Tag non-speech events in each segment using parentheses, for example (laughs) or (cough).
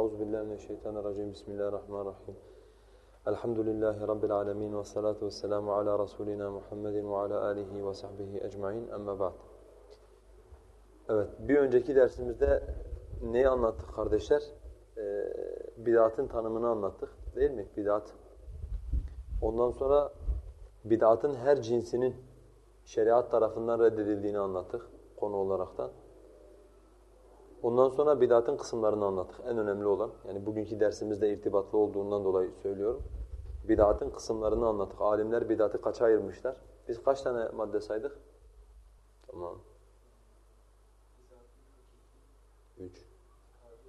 Euzu billahi mineşşeytanirracim. Bismillahirrahmanirrahim. Elhamdülillahi rabbil alamin ve salatu vesselamu ala rasulina Muhammedin ve ala alihi ve sahbihi ecmaîn. Amma ba'd. Evet, bir önceki dersimizde neyi anlattık kardeşler? Ee, bid'atın tanımını anlattık, değil mi? Bid'at. Ondan sonra bid'atın her cinsinin şeriat tarafından reddedildiğini anlattık konu olaraktan. Ondan sonra bid'atın kısımlarını anlattık. En önemli olan, yani bugünkü dersimizde irtibatlı olduğundan dolayı söylüyorum. Bid'atın kısımlarını anlattık. Alimler bid'atı kaça ayırmışlar? Biz kaç tane madde saydık? Tamam. Üç.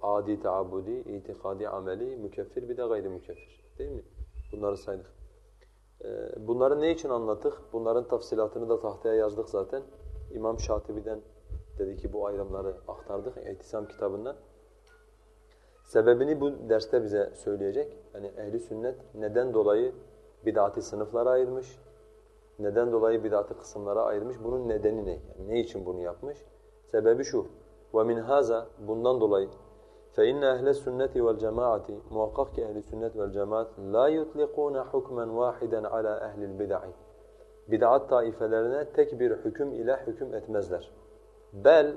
Adi taabbudi, itikadi ameli, mükeffir bir de gayri. Değil mi? Bunları saydık. Ee, bunları ne için anlattık? Bunların tafsilatını da tahtaya yazdık zaten. İmam Şatibi'den dedi ki bu ayrımları aktardık İhtisam kitabından. Sebebini bu derste bize söyleyecek. Yani ehli sünnet neden dolayı bid'ati sınıflara ayırmış? Neden dolayı bid'ati kısımlara ayırmış? Bunun nedeni ne? Yani ne için bunu yapmış? Sebebi şu. وَمِنْ هَذَا Bundan dolayı فَاِنَّ اَهْلَ السُنَّةِ وَالْجَمَاعَةِ Muhakkak ki ehli sünnet vel cemaat لَا يُطْلِقُونَ حُكْمًا وَاحِدًا عَلَى اَهْلِ الْبِدَعِ Bid'at taifelerine tek bir hüküm ile hüküm etmezler. Bel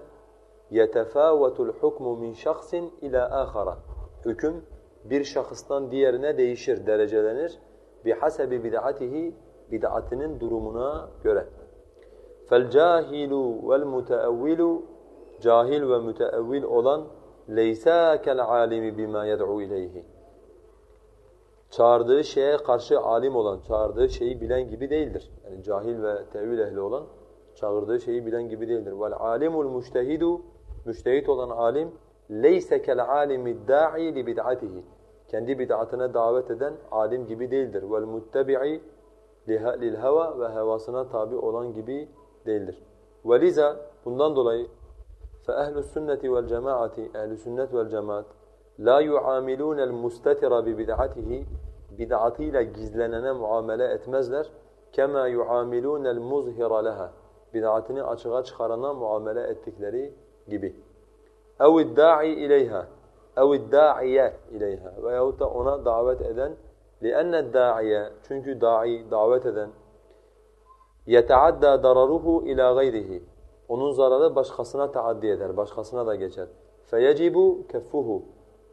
yetefâvetul hukmu min şahsin ila ahara. Hüküm bir şahıstan diğerine değişir, derecelenir. Bihasebi bid'atihi bid'atinin durumuna göre. Vel muteevvilu cahil ve müteevvil olan kel alimi bima yed'u ileyhi. Çağırdığı şeye karşı alim olan, çağırdığı şeyi bilen gibi değildir. Yani cahil ve tevil ehli olan çağırdığı şeyi bilen gibi değildir. Vel alimul mujtehidu müştehit olan alim leyse kel alimi da'i li bid'atihi. Kendi bid'atına davet eden alim gibi değildir. Vel muttebi'i lil heva ve hevasına tabi olan gibi değildir. Veliza bundan dolayı fe ehlus sünneti vel cemaati ehli sünnet vel cemaat la yuamilun el mustatira bi bid'atihi bid'atıyla gizlenene muamele etmezler. Kema yuamilun el muzhira leha bid'atini açığa çıkarana muamele ettikleri gibi. اَوْ الدَّاعِ اِلَيْهَا اَوْ الدَّاعِيَ اِلَيْهَا veyahut da ona davet eden لِأَنَّ الدَّاعِيَ Çünkü da'i davet eden يَتَعَدَّى دَرَرُهُ اِلَى غَيْرِهِ Onun zararı başkasına taaddi eder, başkasına da geçer. فَيَجِبُ كَفُّهُ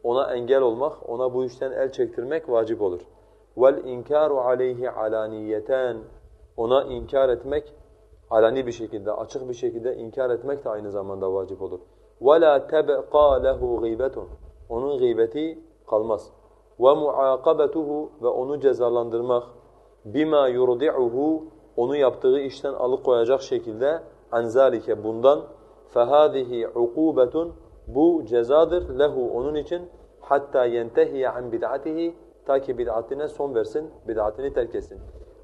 Ona engel olmak, ona bu işten el çektirmek vacip olur. وَالْاِنْكَارُ عَلَيْهِ عَلَانِيَّتَانِ Ona inkar etmek alani bir şekilde, açık bir şekilde inkar etmek de aynı zamanda vacip olur. وَلَا تَبْقَى لَهُ غِيبَةٌ Onun gıybeti kalmaz. وَمُعَاقَبَتُهُ Ve onu cezalandırmak bima يُرْضِعُهُ Onu yaptığı işten alıkoyacak şekilde anzalike bundan فَهَذِهِ عُقُوبَةٌ Bu cezadır lehu onun için hatta yentehiye an bid'atihi ta ki bid'atine son versin, bid'atini terk etsin.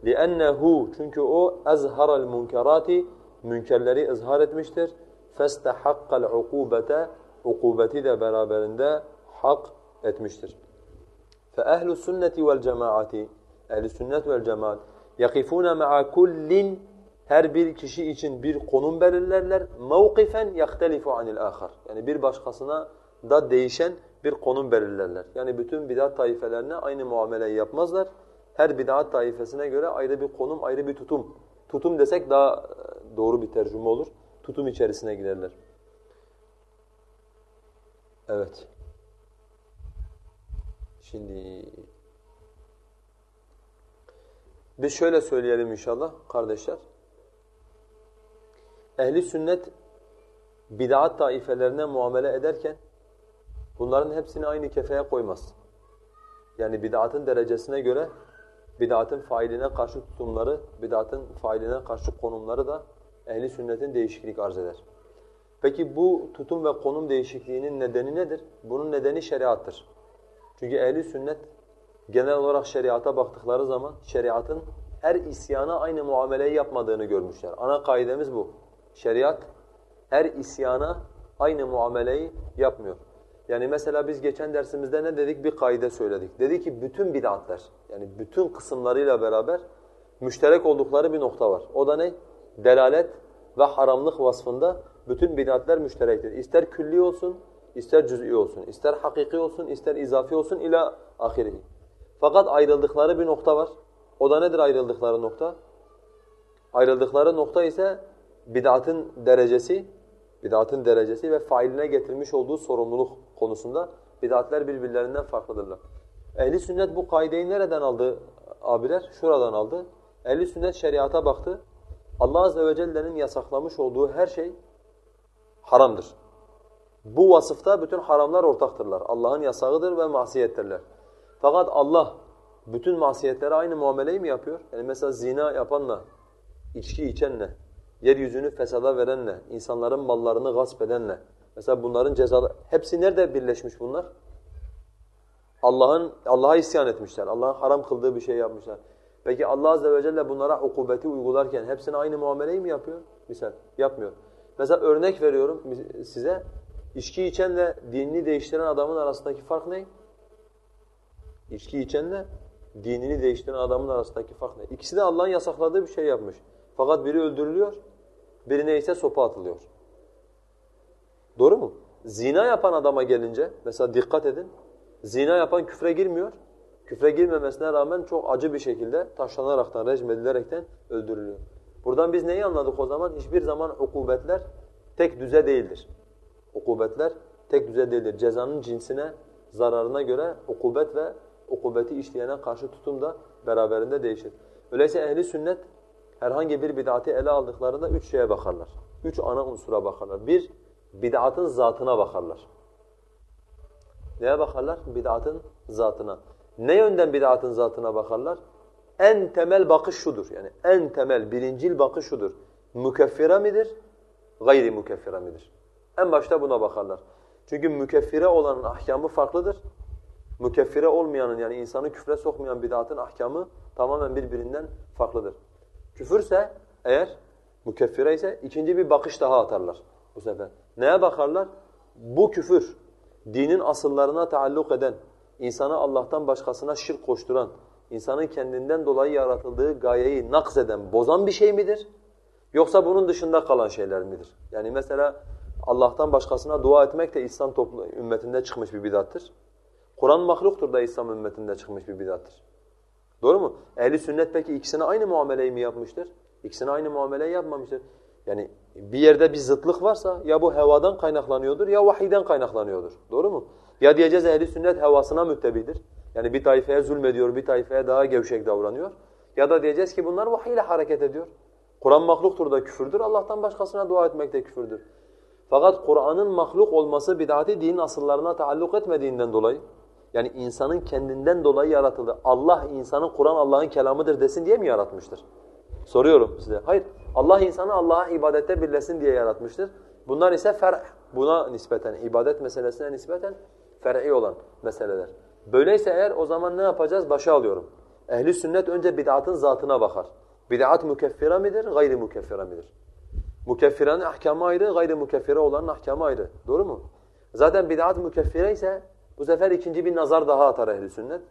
لِأَنَّهُ Çünkü o اَزْهَرَ الْمُنْكَرَاتِ Münkerleri ızhar etmiştir. فَاسْتَحَقَّ الْعُقُوبَةَ Ukubeti de beraberinde hak etmiştir. فَأَهْلُ السُنَّةِ وَالْجَمَاعَةِ Ehl-i sünnet vel cemaat يَقِفُونَ مَعَ كُلِّنْ Her bir kişi için bir konum belirlerler. مَوْقِفًا يَخْتَلِفُ عَنِ الْآخَرِ Yani bir başkasına da değişen bir konum belirlerler. Yani bütün bidat taifelerine aynı muameleyi yapmazlar her bid'at taifesine göre ayrı bir konum, ayrı bir tutum. Tutum desek daha e, doğru bir tercüme olur. Tutum içerisine girerler. Evet. Şimdi biz şöyle söyleyelim inşallah kardeşler. Ehli sünnet bid'at taifelerine muamele ederken bunların hepsini aynı kefeye koymaz. Yani bid'atın derecesine göre bid'atın failine karşı tutumları, bid'atın failine karşı konumları da ehli sünnetin değişiklik arz eder. Peki bu tutum ve konum değişikliğinin nedeni nedir? Bunun nedeni şeriattır. Çünkü ehli sünnet genel olarak şeriata baktıkları zaman şeriatın her isyana aynı muameleyi yapmadığını görmüşler. Ana kaidemiz bu. Şeriat her isyana aynı muameleyi yapmıyor. Yani mesela biz geçen dersimizde ne dedik? Bir kaide söyledik. Dedi ki bütün bid'atler, yani bütün kısımlarıyla beraber müşterek oldukları bir nokta var. O da ne? Delalet ve haramlık vasfında bütün bid'atler müşterektir. İster külli olsun, ister cüz'i olsun, ister hakiki olsun, ister izafi olsun ila ahirihi. Fakat ayrıldıkları bir nokta var. O da nedir ayrıldıkları nokta? Ayrıldıkları nokta ise bid'atın derecesi, bid'atın derecesi ve failine getirmiş olduğu sorumluluk konusunda bid'atler birbirlerinden farklıdırlar. Ehli sünnet bu kaideyi nereden aldı abiler? Şuradan aldı. Ehli sünnet şeriata baktı. Allah azze ve celle'nin yasaklamış olduğu her şey haramdır. Bu vasıfta bütün haramlar ortaktırlar. Allah'ın yasağıdır ve masiyettirler. Fakat Allah bütün masiyetlere aynı muameleyi mi yapıyor? Yani mesela zina yapanla, içki içenle, yeryüzünü fesada verenle, insanların mallarını gasp edenle, mesela bunların cezaları, hepsi nerede birleşmiş bunlar? Allah'ın Allah'a isyan etmişler. Allah'ın haram kıldığı bir şey yapmışlar. Peki Allah azze ve celle bunlara ukubeti uygularken hepsine aynı muameleyi mi yapıyor? Misal yapmıyor. Mesela örnek veriyorum size. İçki içenle dinini değiştiren adamın arasındaki fark ne? İçki içenle dinini değiştiren adamın arasındaki fark ne? İkisi de Allah'ın yasakladığı bir şey yapmış. Fakat biri öldürülüyor, birine ise sopa atılıyor. Doğru mu? Zina yapan adama gelince, mesela dikkat edin, zina yapan küfre girmiyor. Küfre girmemesine rağmen çok acı bir şekilde taşlanaraktan, rejim edilerekten öldürülüyor. Buradan biz neyi anladık o zaman? Hiçbir zaman ukubetler tek düze değildir. Ukubetler tek düze değildir. Cezanın cinsine, zararına göre ukubet ve ukubeti işleyene karşı tutum da beraberinde değişir. Öyleyse ehli sünnet herhangi bir bid'ati ele aldıklarında üç şeye bakarlar. Üç ana unsura bakarlar. Bir, bid'atın zatına bakarlar. Neye bakarlar? Bid'atın zatına. Ne yönden bid'atın zatına bakarlar? En temel bakış şudur. Yani en temel, birincil bakış şudur. Mükeffire midir? Gayri mükeffire midir? En başta buna bakarlar. Çünkü mükeffire olanın ahkamı farklıdır. Mükeffire olmayanın yani insanı küfre sokmayan bid'atın ahkamı tamamen birbirinden farklıdır. Küfürse eğer mükeffire ise ikinci bir bakış daha atarlar bu sefer. Neye bakarlar? Bu küfür dinin asıllarına taalluk eden, insanı Allah'tan başkasına şirk koşturan, insanın kendinden dolayı yaratıldığı gayeyi nakz eden, bozan bir şey midir? Yoksa bunun dışında kalan şeyler midir? Yani mesela Allah'tan başkasına dua etmek de İslam toplu, ümmetinde çıkmış bir bidattır. Kur'an mahluktur da İslam ümmetinde çıkmış bir bidattır. Doğru mu? Ehli sünnet peki ikisine aynı muameleyi mi yapmıştır? İkisine aynı muameleyi yapmamıştır. Yani bir yerde bir zıtlık varsa ya bu hevadan kaynaklanıyordur ya vahiyden kaynaklanıyordur. Doğru mu? Ya diyeceğiz ehli sünnet hevasına müttebidir. Yani bir taifeye zulmediyor, bir taifeye daha gevşek davranıyor. Ya da diyeceğiz ki bunlar vahiy ile hareket ediyor. Kur'an mahluktur da küfürdür, Allah'tan başkasına dua etmek de küfürdür. Fakat Kur'an'ın mahluk olması bid'ati dinin asıllarına taalluk etmediğinden dolayı, yani insanın kendinden dolayı yaratıldı. Allah insanın Kur'an Allah'ın kelamıdır desin diye mi yaratmıştır? Soruyorum size. Hayır. Allah insanı Allah'a ibadette birlesin diye yaratmıştır. Bunlar ise fer buna nispeten, ibadet meselesine nispeten fer'i olan meseleler. Böyleyse eğer o zaman ne yapacağız? Başa alıyorum. Ehli sünnet önce bid'atın zatına bakar. Bid'at mükeffire midir, gayri mükeffire midir? Mükeffirenin ahkamı ayrı, gayri mükeffire olanın ahkamı ayrı. Doğru mu? Zaten bid'at mükeffire ise bu sefer ikinci bir nazar daha atar ehli sünnet.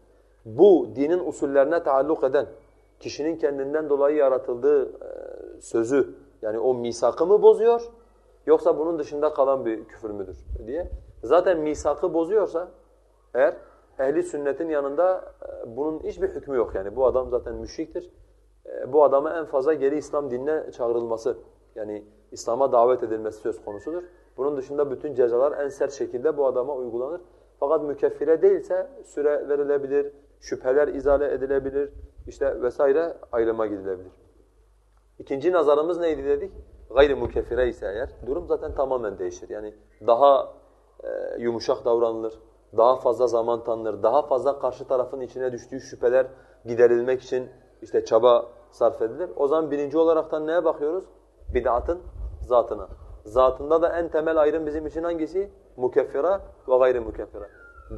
Bu dinin usullerine taalluk eden, kişinin kendinden dolayı yaratıldığı e, sözü, yani o misakı mı bozuyor, yoksa bunun dışında kalan bir küfür müdür diye. Zaten misakı bozuyorsa eğer ehli sünnetin yanında e, bunun hiçbir hükmü yok yani. Bu adam zaten müşriktir. E, bu adama en fazla geri İslam dinine çağrılması, yani İslam'a davet edilmesi söz konusudur. Bunun dışında bütün cezalar en sert şekilde bu adama uygulanır. Fakat mükeffire değilse süre verilebilir, şüpheler izale edilebilir, işte vesaire ayrıma gidilebilir. İkinci nazarımız neydi dedik? Gayri mükeffire ise eğer durum zaten tamamen değişir. Yani daha e, yumuşak davranılır, daha fazla zaman tanınır, daha fazla karşı tarafın içine düştüğü şüpheler giderilmek için işte çaba sarf edilir. O zaman birinci olaraktan neye bakıyoruz? Bid'atın zatına. Zatında da en temel ayrım bizim için hangisi? Mukeffira ve gayri mukeffira.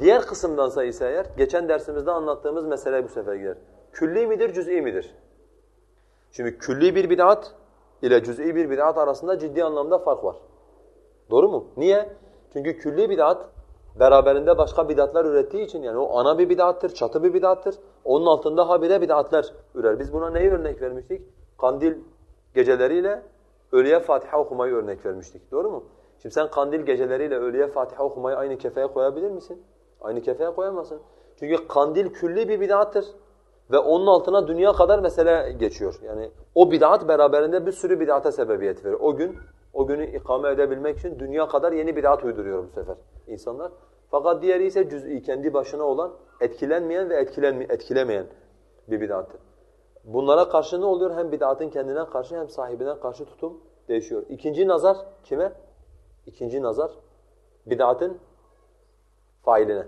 Diğer kısımdansa ise eğer, geçen dersimizde anlattığımız mesele bu sefer girer. Külli midir, cüz'i midir? Şimdi külli bir bid'at ile cüz'i bir bid'at arasında ciddi anlamda fark var. Doğru mu? Niye? Çünkü külli bid'at beraberinde başka bid'atlar ürettiği için yani o ana bir bid'attır, çatı bir bid'attır. Onun altında habire bid'atlar ürer. Biz buna neyi örnek vermiştik? Kandil geceleriyle ölüye Fatiha okumayı örnek vermiştik. Doğru mu? Şimdi sen kandil geceleriyle öğleye Fatiha okumayı aynı kefeye koyabilir misin? Aynı kefeye koyamazsın. Çünkü kandil külli bir bid'attır. Ve onun altına dünya kadar mesele geçiyor. Yani o bid'at beraberinde bir sürü bid'ata sebebiyet verir. O gün, o günü ikame edebilmek için dünya kadar yeni bid'at uyduruyor bu sefer insanlar. Fakat diğeri ise cüz'i, kendi başına olan, etkilenmeyen ve etkilenme, etkilemeyen bir bid'attır. Bunlara karşı ne oluyor? Hem bid'atın kendine karşı hem sahibine karşı tutum değişiyor. İkinci nazar kime? İkinci nazar bid'atın failine.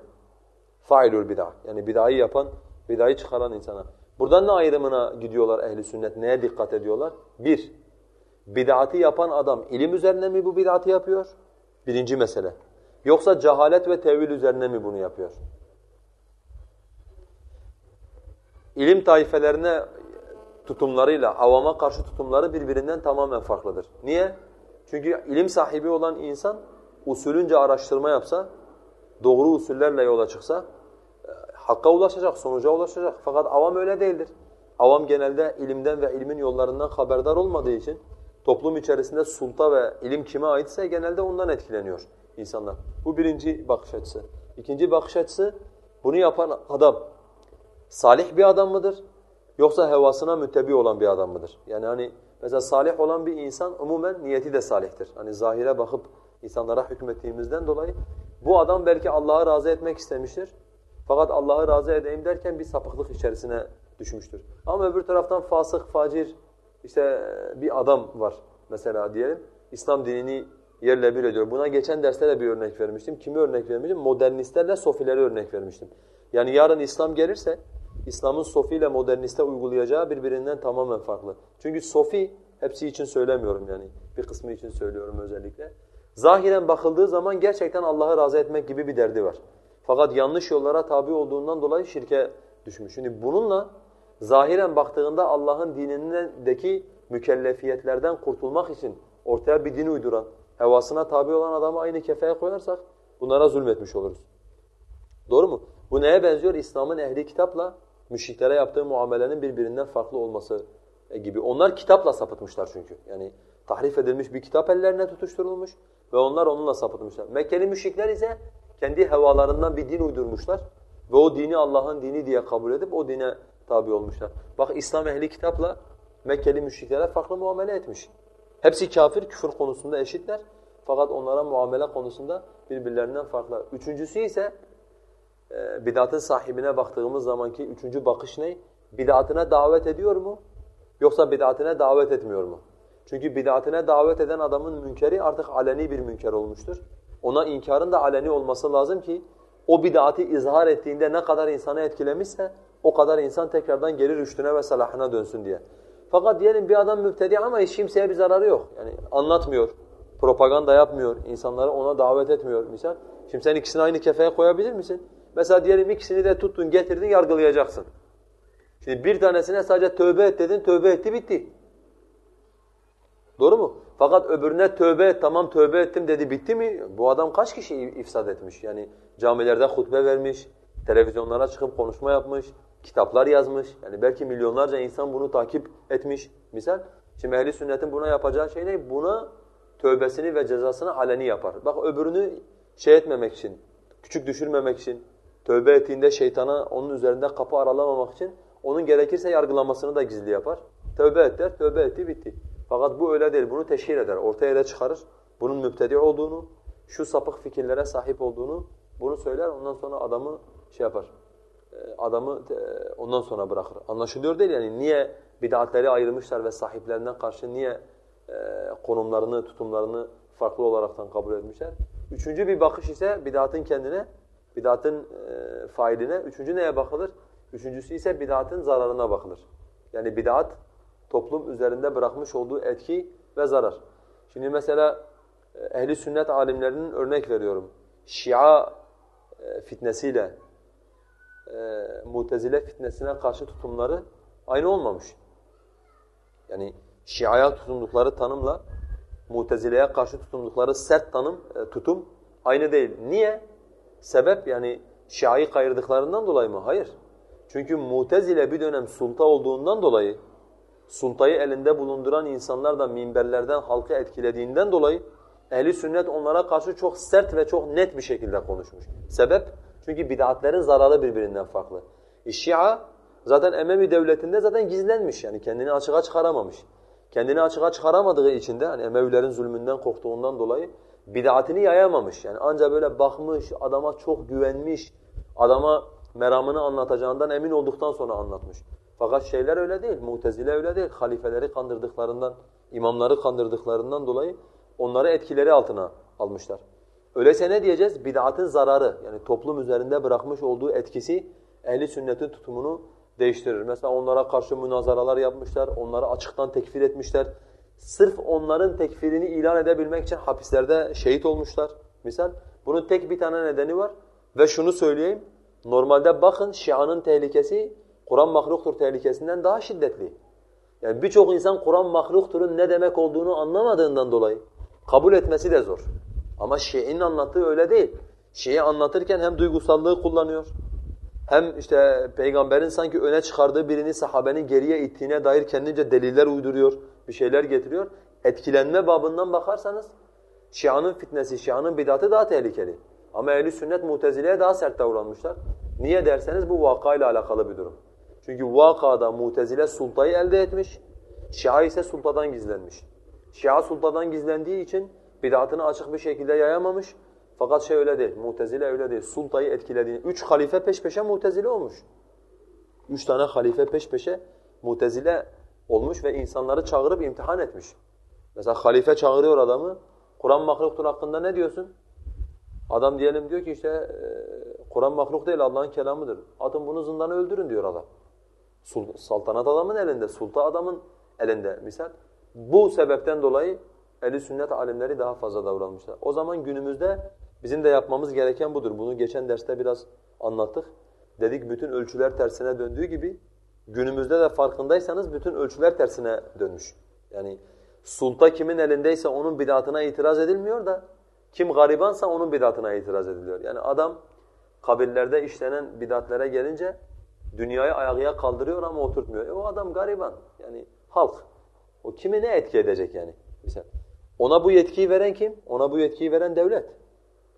Failül bid'a. Yani bid'ayı yapan, bid'ayı çıkaran insana. Buradan ne ayrımına gidiyorlar ehli sünnet? Neye dikkat ediyorlar? Bir, bid'atı yapan adam ilim üzerine mi bu bid'atı yapıyor? Birinci mesele. Yoksa cehalet ve tevil üzerine mi bunu yapıyor? İlim taifelerine tutumlarıyla avama karşı tutumları birbirinden tamamen farklıdır. Niye? Çünkü ilim sahibi olan insan usulünce araştırma yapsa, doğru usullerle yola çıksa e, hakka ulaşacak, sonuca ulaşacak. Fakat avam öyle değildir. Avam genelde ilimden ve ilmin yollarından haberdar olmadığı için toplum içerisinde sulta ve ilim kime aitse genelde ondan etkileniyor insanlar. Bu birinci bakış açısı. İkinci bakış açısı bunu yapan adam salih bir adam mıdır? Yoksa hevasına mütebi olan bir adam mıdır? Yani hani mesela salih olan bir insan umumen niyeti de salihtir. Hani zahire bakıp insanlara hükmettiğimizden dolayı bu adam belki Allah'ı razı etmek istemiştir. Fakat Allah'ı razı edeyim derken bir sapıklık içerisine düşmüştür. Ama öbür taraftan fasık, facir işte bir adam var mesela diyelim. İslam dinini yerle bir ediyor. Buna geçen derste de bir örnek vermiştim. Kimi örnek vermiştim? Modernistlerle sofileri örnek vermiştim. Yani yarın İslam gelirse İslam'ın sofi ile moderniste uygulayacağı birbirinden tamamen farklı. Çünkü sofi, hepsi için söylemiyorum yani, bir kısmı için söylüyorum özellikle. Zahiren bakıldığı zaman gerçekten Allah'ı razı etmek gibi bir derdi var. Fakat yanlış yollara tabi olduğundan dolayı şirke düşmüş. Şimdi bununla zahiren baktığında Allah'ın dinindeki mükellefiyetlerden kurtulmak için ortaya bir din uyduran, hevasına tabi olan adamı aynı kefeye koyarsak bunlara zulmetmiş oluruz. Doğru mu? Bu neye benziyor? İslam'ın ehli kitapla müşriklere yaptığı muamelenin birbirinden farklı olması e, gibi. Onlar kitapla sapıtmışlar çünkü. Yani tahrif edilmiş bir kitap ellerine tutuşturulmuş ve onlar onunla sapıtmışlar. Mekkeli müşrikler ise kendi hevalarından bir din uydurmuşlar ve o dini Allah'ın dini diye kabul edip o dine tabi olmuşlar. Bak İslam ehli kitapla Mekkeli müşriklere farklı muamele etmiş. Hepsi kafir, küfür konusunda eşitler. Fakat onlara muamele konusunda birbirlerinden farklı. Üçüncüsü ise e, bid'atın sahibine baktığımız zamanki üçüncü bakış ne? Bid'atına davet ediyor mu? Yoksa bid'atine davet etmiyor mu? Çünkü bid'atine davet eden adamın münkeri artık aleni bir münker olmuştur. Ona inkarın da aleni olması lazım ki o bid'atı izhar ettiğinde ne kadar insanı etkilemişse o kadar insan tekrardan geri rüştüne ve salahına dönsün diye. Fakat diyelim bir adam müptedi ama hiç kimseye bir zararı yok. Yani anlatmıyor, propaganda yapmıyor, insanları ona davet etmiyor misal. Şimdi sen ikisini aynı kefeye koyabilir misin? Mesela diyelim ikisini de tuttun, getirdin, yargılayacaksın. Şimdi bir tanesine sadece tövbe et dedin, tövbe etti, bitti. Doğru mu? Fakat öbürüne tövbe et, tamam tövbe ettim dedi, bitti mi? Bu adam kaç kişi ifsad etmiş? Yani camilerde hutbe vermiş, televizyonlara çıkıp konuşma yapmış, kitaplar yazmış. Yani belki milyonlarca insan bunu takip etmiş. Misal, şimdi ehli sünnetin buna yapacağı şey ne? Buna tövbesini ve cezasını aleni yapar. Bak öbürünü şey etmemek için, küçük düşürmemek için, tövbe ettiğinde şeytana onun üzerinde kapı aralamamak için onun gerekirse yargılamasını da gizli yapar. Tövbe et der, tövbe etti, bitti. Fakat bu öyle değil, bunu teşhir eder, ortaya da çıkarır. Bunun müptedi olduğunu, şu sapık fikirlere sahip olduğunu bunu söyler, ondan sonra adamı şey yapar, e, adamı e, ondan sonra bırakır. Anlaşılıyor değil yani niye bid'atleri ayırmışlar ve sahiplerinden karşı niye e, konumlarını, tutumlarını farklı olaraktan kabul etmişler. Üçüncü bir bakış ise bid'atın kendine, bid'atın failine. Üçüncü neye bakılır? Üçüncüsü ise bid'atın zararına bakılır. Yani bid'at toplum üzerinde bırakmış olduğu etki ve zarar. Şimdi mesela ehli sünnet alimlerinin örnek veriyorum. Şia fitnesiyle e, mutezile fitnesine karşı tutumları aynı olmamış. Yani Şia'ya tutundukları tanımla Mutezile'ye karşı tutundukları sert tanım, e, tutum aynı değil. Niye? Sebep yani Şia'yı kayırdıklarından dolayı mı? Hayır. Çünkü Mutezile bir dönem sulta olduğundan dolayı, sultayı elinde bulunduran insanlar da minberlerden halkı etkilediğinden dolayı Ehli sünnet onlara karşı çok sert ve çok net bir şekilde konuşmuş. Sebep? Çünkü bid'atlerin zararı birbirinden farklı. E Şia zaten Emevi devletinde zaten gizlenmiş yani kendini açığa çıkaramamış. Kendini açığa çıkaramadığı için de hani Emevilerin zulmünden korktuğundan dolayı bid'atini yayamamış. Yani ancak böyle bakmış, adama çok güvenmiş, adama meramını anlatacağından emin olduktan sonra anlatmış. Fakat şeyler öyle değil, mutezile öyle değil. Halifeleri kandırdıklarından, imamları kandırdıklarından dolayı onları etkileri altına almışlar. Öyleyse ne diyeceğiz? Bid'atın zararı yani toplum üzerinde bırakmış olduğu etkisi ehli sünnetin tutumunu değiştirir. Mesela onlara karşı münazaralar yapmışlar, onları açıktan tekfir etmişler. Sırf onların tekfirini ilan edebilmek için hapislerde şehit olmuşlar. Misal bunun tek bir tane nedeni var ve şunu söyleyeyim. Normalde bakın Şia'nın tehlikesi Kur'an mahluktur tehlikesinden daha şiddetli. Yani birçok insan Kur'an mahlukturun ne demek olduğunu anlamadığından dolayı kabul etmesi de zor. Ama Şii'nin anlattığı öyle değil. Şii anlatırken hem duygusallığı kullanıyor, hem işte peygamberin sanki öne çıkardığı birini sahabenin geriye ittiğine dair kendince deliller uyduruyor, bir şeyler getiriyor. Etkilenme babından bakarsanız Şia'nın fitnesi, Şia'nın bidatı daha tehlikeli. Ama ehli sünnet mutezileye daha sert davranmışlar. Niye derseniz bu vakayla alakalı bir durum. Çünkü vakada mutezile sultayı elde etmiş, Şia ise sultadan gizlenmiş. Şia sultadan gizlendiği için bidatını açık bir şekilde yayamamış. Fakat şey öyle değil, mutezile öyle değil. Sultayı etkilediğini, üç halife peş peşe mutezile olmuş. Üç tane halife peş peşe mutezile olmuş ve insanları çağırıp imtihan etmiş. Mesela halife çağırıyor adamı, Kur'an mahluktur hakkında ne diyorsun? Adam diyelim diyor ki işte Kur'an mahluk değil Allah'ın kelamıdır. Atın bunu zindana öldürün diyor adam. Saltanat adamın elinde, sulta adamın elinde misal. Bu sebepten dolayı eli sünnet alimleri daha fazla davranmışlar. O zaman günümüzde bizim de yapmamız gereken budur. Bunu geçen derste biraz anlattık. Dedik bütün ölçüler tersine döndüğü gibi günümüzde de farkındaysanız bütün ölçüler tersine dönmüş. Yani sulta kimin elindeyse onun bidatına itiraz edilmiyor da kim garibansa onun bidatına itiraz ediliyor. Yani adam kabirlerde işlenen bidatlere gelince dünyayı ayakya kaldırıyor ama oturtmuyor. E o adam gariban. Yani halk. O kimi ne etki edecek yani? Mesela ona bu yetkiyi veren kim? Ona bu yetkiyi veren devlet.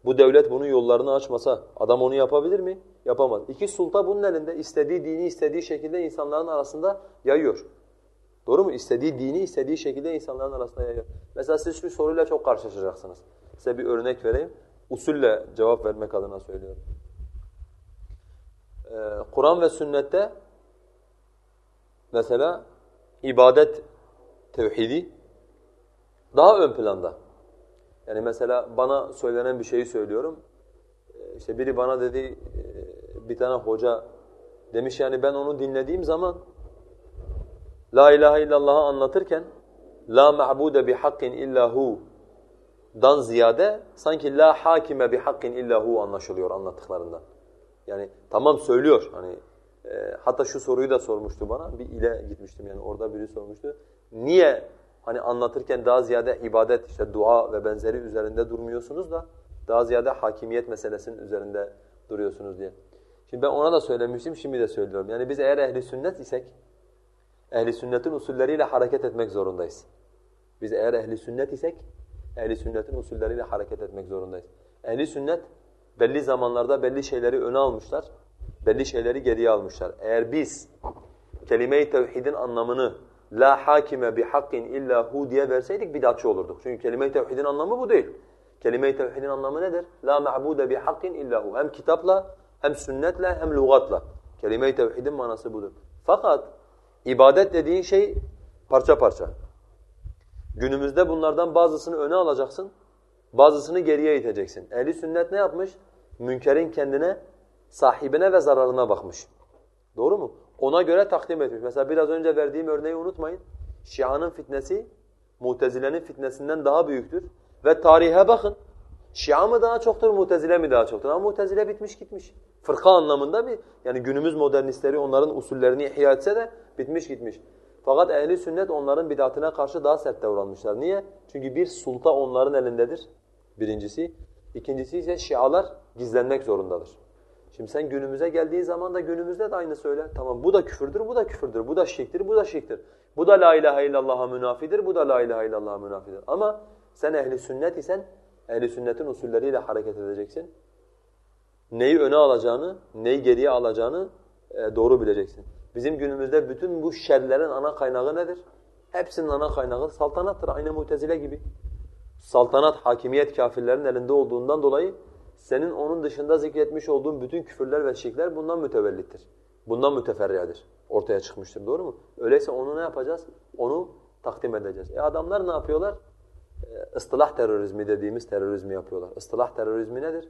Bu devlet bunun yollarını açmasa adam onu yapabilir mi? Yapamaz. İki sulta bunun elinde istediği dini istediği şekilde insanların arasında yayıyor. Doğru mu? İstediği dini istediği şekilde insanların arasında yayıyor. Mesela siz şu soruyla çok karşılaşacaksınız. Size bir örnek vereyim. Usulle cevap vermek adına söylüyorum. Ee, Kur'an ve sünnette mesela ibadet tevhidi daha ön planda. Yani mesela bana söylenen bir şeyi söylüyorum. Ee, işte biri bana dedi, e, bir tane hoca demiş yani ben onu dinlediğim zaman La ilahe illallah'ı anlatırken La ma'bude bihakkin illahu dan ziyade sanki la hakime bihakkin illahu anlaşılıyor anlattıklarından. Yani tamam söylüyor hani e, hatta şu soruyu da sormuştu bana bir ile gitmiştim yani orada biri sormuştu. Niye hani anlatırken daha ziyade ibadet işte dua ve benzeri üzerinde durmuyorsunuz da daha ziyade hakimiyet meselesinin üzerinde duruyorsunuz diye. Şimdi ben ona da söylemiştim şimdi de söylüyorum. Yani biz eğer ehli sünnet isek ehli sünnetin usulleriyle hareket etmek zorundayız. Biz eğer ehli sünnet isek ehli sünnetin usulleriyle hareket etmek zorundayız. Ehli sünnet belli zamanlarda belli şeyleri öne almışlar, belli şeyleri geriye almışlar. Eğer biz kelime-i tevhidin anlamını la hakime bi hakkin illa hu diye verseydik bidatçı olurduk. Çünkü kelime-i tevhidin anlamı bu değil. Kelime-i tevhidin anlamı nedir? La ma'bude bi hakkin illa hu. Hem kitapla, hem sünnetle, hem lügatla. Kelime-i tevhidin manası budur. Fakat ibadet dediğin şey parça parça. Günümüzde bunlardan bazısını öne alacaksın, bazısını geriye iteceksin. Ehli sünnet ne yapmış? Münkerin kendine, sahibine ve zararına bakmış. Doğru mu? Ona göre takdim etmiş. Mesela biraz önce verdiğim örneği unutmayın. Şia'nın fitnesi, Mutezile'nin fitnesinden daha büyüktür. Ve tarihe bakın. Şia mı daha çoktur, Mutezile mi daha çoktur? Ama Mutezile bitmiş gitmiş. Fırka anlamında bir, yani günümüz modernistleri onların usullerini ihya etse de bitmiş gitmiş. Fakat ehli sünnet onların bidatına karşı daha sert davranmışlar. Niye? Çünkü bir sulta onların elindedir. Birincisi. İkincisi ise şialar gizlenmek zorundadır. Şimdi sen günümüze geldiğin zaman da günümüzde de aynı söyle. Tamam bu da küfürdür, bu da küfürdür, bu da şirktir, bu da şirktir. Bu da la ilahe illallah'a münafidir, bu da la ilahe illallah'a münafidir. Ama Sen ehli sünnet isen ehli sünnetin usulleriyle hareket edeceksin. Neyi öne alacağını, neyi geriye alacağını e, doğru bileceksin. Bizim günümüzde bütün bu şerlerin ana kaynağı nedir? Hepsinin ana kaynağı saltanattır. Aynı mutezile gibi. Saltanat, hakimiyet kafirlerin elinde olduğundan dolayı senin onun dışında zikretmiş olduğun bütün küfürler ve şirkler bundan mütevellittir. Bundan müteferriadır. Ortaya çıkmıştır. Doğru mu? Öyleyse onu ne yapacağız? Onu takdim edeceğiz. E adamlar ne yapıyorlar? E, terörizmi dediğimiz terörizmi yapıyorlar. Istılah terörizmi nedir?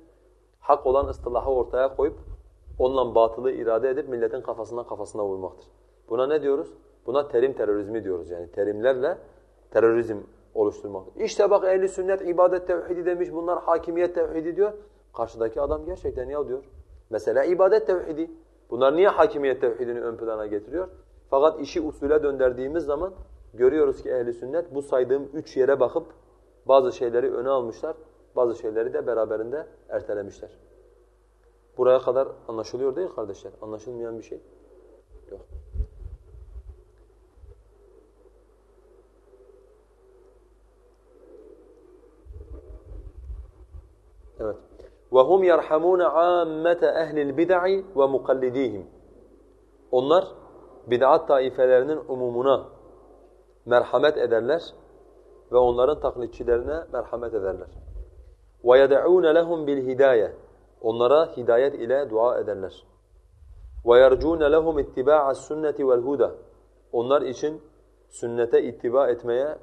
Hak olan ıstılahı ortaya koyup onunla batılı irade edip milletin kafasına kafasına vurmaktır. Buna ne diyoruz? Buna terim terörizmi diyoruz yani terimlerle terörizm oluşturmak. İşte bak ehli sünnet ibadet tevhidi demiş bunlar hakimiyet tevhidi diyor. Karşıdaki adam gerçekten ya diyor. Mesela ibadet tevhidi. Bunlar niye hakimiyet tevhidini ön plana getiriyor? Fakat işi usule döndürdüğümüz zaman görüyoruz ki ehli sünnet bu saydığım üç yere bakıp bazı şeyleri öne almışlar, bazı şeyleri de beraberinde ertelemişler. Buraya kadar anlaşılıyor değil kardeşler? Anlaşılmayan bir şey yok. Evet. وَهُمْ يَرْحَمُونَ عَامَّةَ اَهْلِ الْبِدَعِ وَمُقَلِّد۪يهِمْ Onlar bid'at taifelerinin umumuna merhamet ederler ve onların taklitçilerine merhamet ederler. وَيَدَعُونَ لَهُمْ بِالْهِدَايَةِ Onlara hidayet ile dua ederler. وَيَرْجُونَ لَهُمْ اتِّبَاعَ السُنَّةِ وَالْهُدَى Onlar için sünnete ittiba etmeye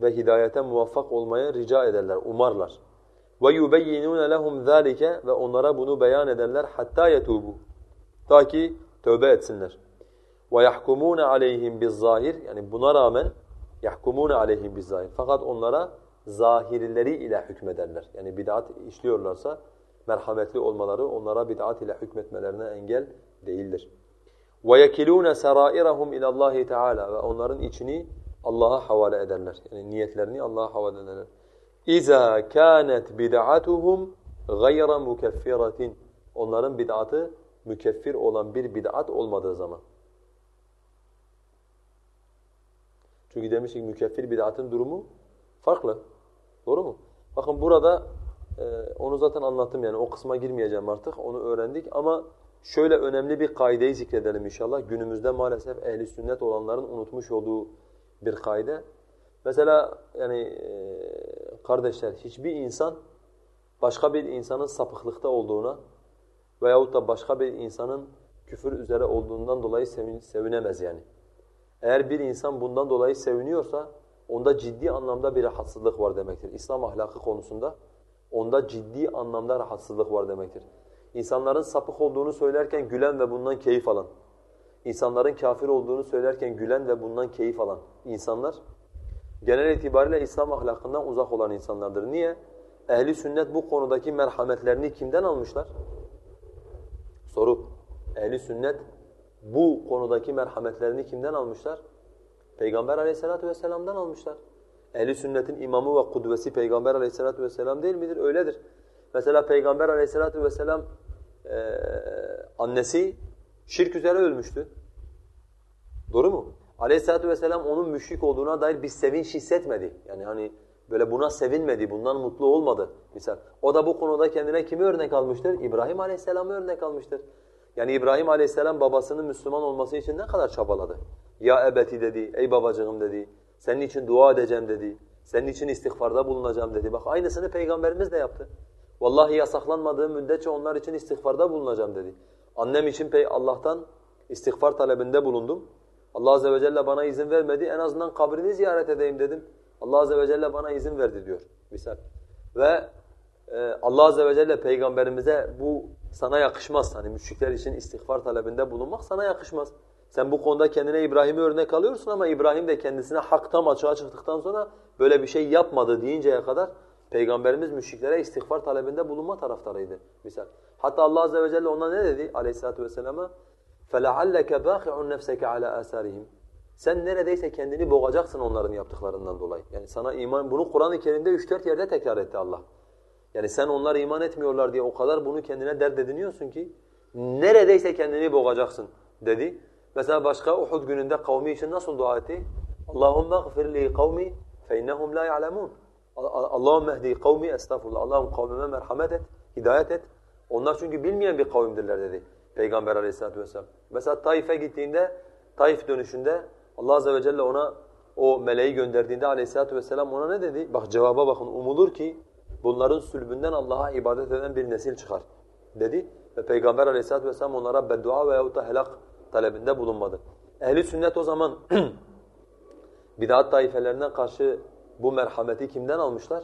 ve hidayete muvaffak olmaya rica ederler, umarlar. وَيُبَيِّنُونَ لَهُمْ ذَٰلِكَ Ve onlara bunu beyan ederler hatta yetubu. Ta ki tövbe etsinler. وَيَحْكُمُونَ عَلَيْهِمْ بِالظَّاهِرِ Yani buna rağmen يَحْكُمُونَ عَلَيْهِمْ بِالظَّاهِرِ Fakat onlara zahirleri ile hükmederler. Yani bid'at işliyorlarsa merhametli olmaları onlara bid'at ile hükmetmelerine engel değildir. وَيَكِلُونَ سَرَائِرَهُمْ اِلَى اللّٰهِ Teala Ve onların içini Allah'a havale ederler. Yani niyetlerini Allah'a havale ederler. İza kanet bid'atuhum gayra mukeffiratin. Onların bid'atı mükeffir olan bir bid'at olmadığı zaman. Çünkü demiştik mükeffir bid'atın durumu farklı. Doğru mu? Bakın burada e, onu zaten anlattım yani o kısma girmeyeceğim artık. Onu öğrendik ama şöyle önemli bir kaideyi zikredelim inşallah. Günümüzde maalesef ehli sünnet olanların unutmuş olduğu bir kaide. Mesela yani e, kardeşler hiçbir insan başka bir insanın sapıklıkta olduğuna veyahut da başka bir insanın küfür üzere olduğundan dolayı sevin, sevinemez yani. Eğer bir insan bundan dolayı seviniyorsa onda ciddi anlamda bir rahatsızlık var demektir. İslam ahlakı konusunda onda ciddi anlamda rahatsızlık var demektir. İnsanların sapık olduğunu söylerken gülen ve bundan keyif alan, insanların kafir olduğunu söylerken gülen ve bundan keyif alan insanlar genel itibariyle İslam ahlakından uzak olan insanlardır. Niye? Ehli sünnet bu konudaki merhametlerini kimden almışlar? Soru. Ehli sünnet bu konudaki merhametlerini kimden almışlar? Peygamber aleyhissalatu vesselam'dan almışlar. Ehli sünnetin imamı ve kudvesi Peygamber aleyhissalatu vesselam değil midir? Öyledir. Mesela Peygamber aleyhissalatu vesselam e, annesi şirk üzere ölmüştü. Doğru mu? Aleyhissalatu vesselam onun müşrik olduğuna dair bir sevinç hissetmedi. Yani hani böyle buna sevinmedi, bundan mutlu olmadı misal. O da bu konuda kendine kimi örnek almıştır? İbrahim aleyhisselamı örnek almıştır. Yani İbrahim aleyhisselam babasının Müslüman olması için ne kadar çabaladı? Ya ebeti dedi, ey babacığım dedi, senin için dua edeceğim dedi, senin için istiğfarda bulunacağım dedi. Bak aynısını Peygamberimiz de yaptı. Vallahi yasaklanmadığı müddetçe onlar için istiğfarda bulunacağım dedi. Annem için Allah'tan istiğfar talebinde bulundum. Allah azze ve celle bana izin vermedi. En azından kabrini ziyaret edeyim dedim. Allah azze ve celle bana izin verdi diyor misal. Ve e, Allah azze ve celle peygamberimize bu sana yakışmaz. Hani müşrikler için istiğfar talebinde bulunmak sana yakışmaz. Sen bu konuda kendine İbrahim'i örnek alıyorsun ama İbrahim de kendisine hak tam açığa çıktıktan sonra böyle bir şey yapmadı deyinceye kadar Peygamberimiz müşriklere istiğfar talebinde bulunma taraftarıydı misal. Hatta Allah azze ve celle ona ne dedi aleyhissalatu vesselama? فَلَعَلَّكَ بَاخِعُ نَفْسَكَ عَلَى آثَارِهِمْ Sen neredeyse kendini boğacaksın onların yaptıklarından dolayı. Yani sana iman, bunu Kur'an-ı Kerim'de üç dört yerde tekrar etti Allah. Yani sen onlar iman etmiyorlar diye o kadar bunu kendine dert ediniyorsun ki neredeyse kendini boğacaksın dedi. Mesela başka Uhud gününde kavmi için nasıl dua etti? Allahümme gfir li kavmi fe innehum la ya'lemun. Allah'ım mehdi kavmi estağfurullah. Allah'ım kavmime merhamet et, hidayet et. Onlar çünkü bilmeyen bir kavimdirler dedi Peygamber aleyhissalatu vesselam. Mesela Taif'e gittiğinde, Taif dönüşünde Allah azze ve celle ona o meleği gönderdiğinde aleyhissalatu vesselam ona ne dedi? Bak cevaba bakın. Umulur ki bunların sülbünden Allah'a ibadet eden bir nesil çıkar dedi. Ve Peygamber aleyhissalatu vesselam onlara beddua veyahut da helak talebinde bulunmadı. Ehli sünnet o zaman (clears throat) bid'at taifelerinden karşı bu merhameti kimden almışlar?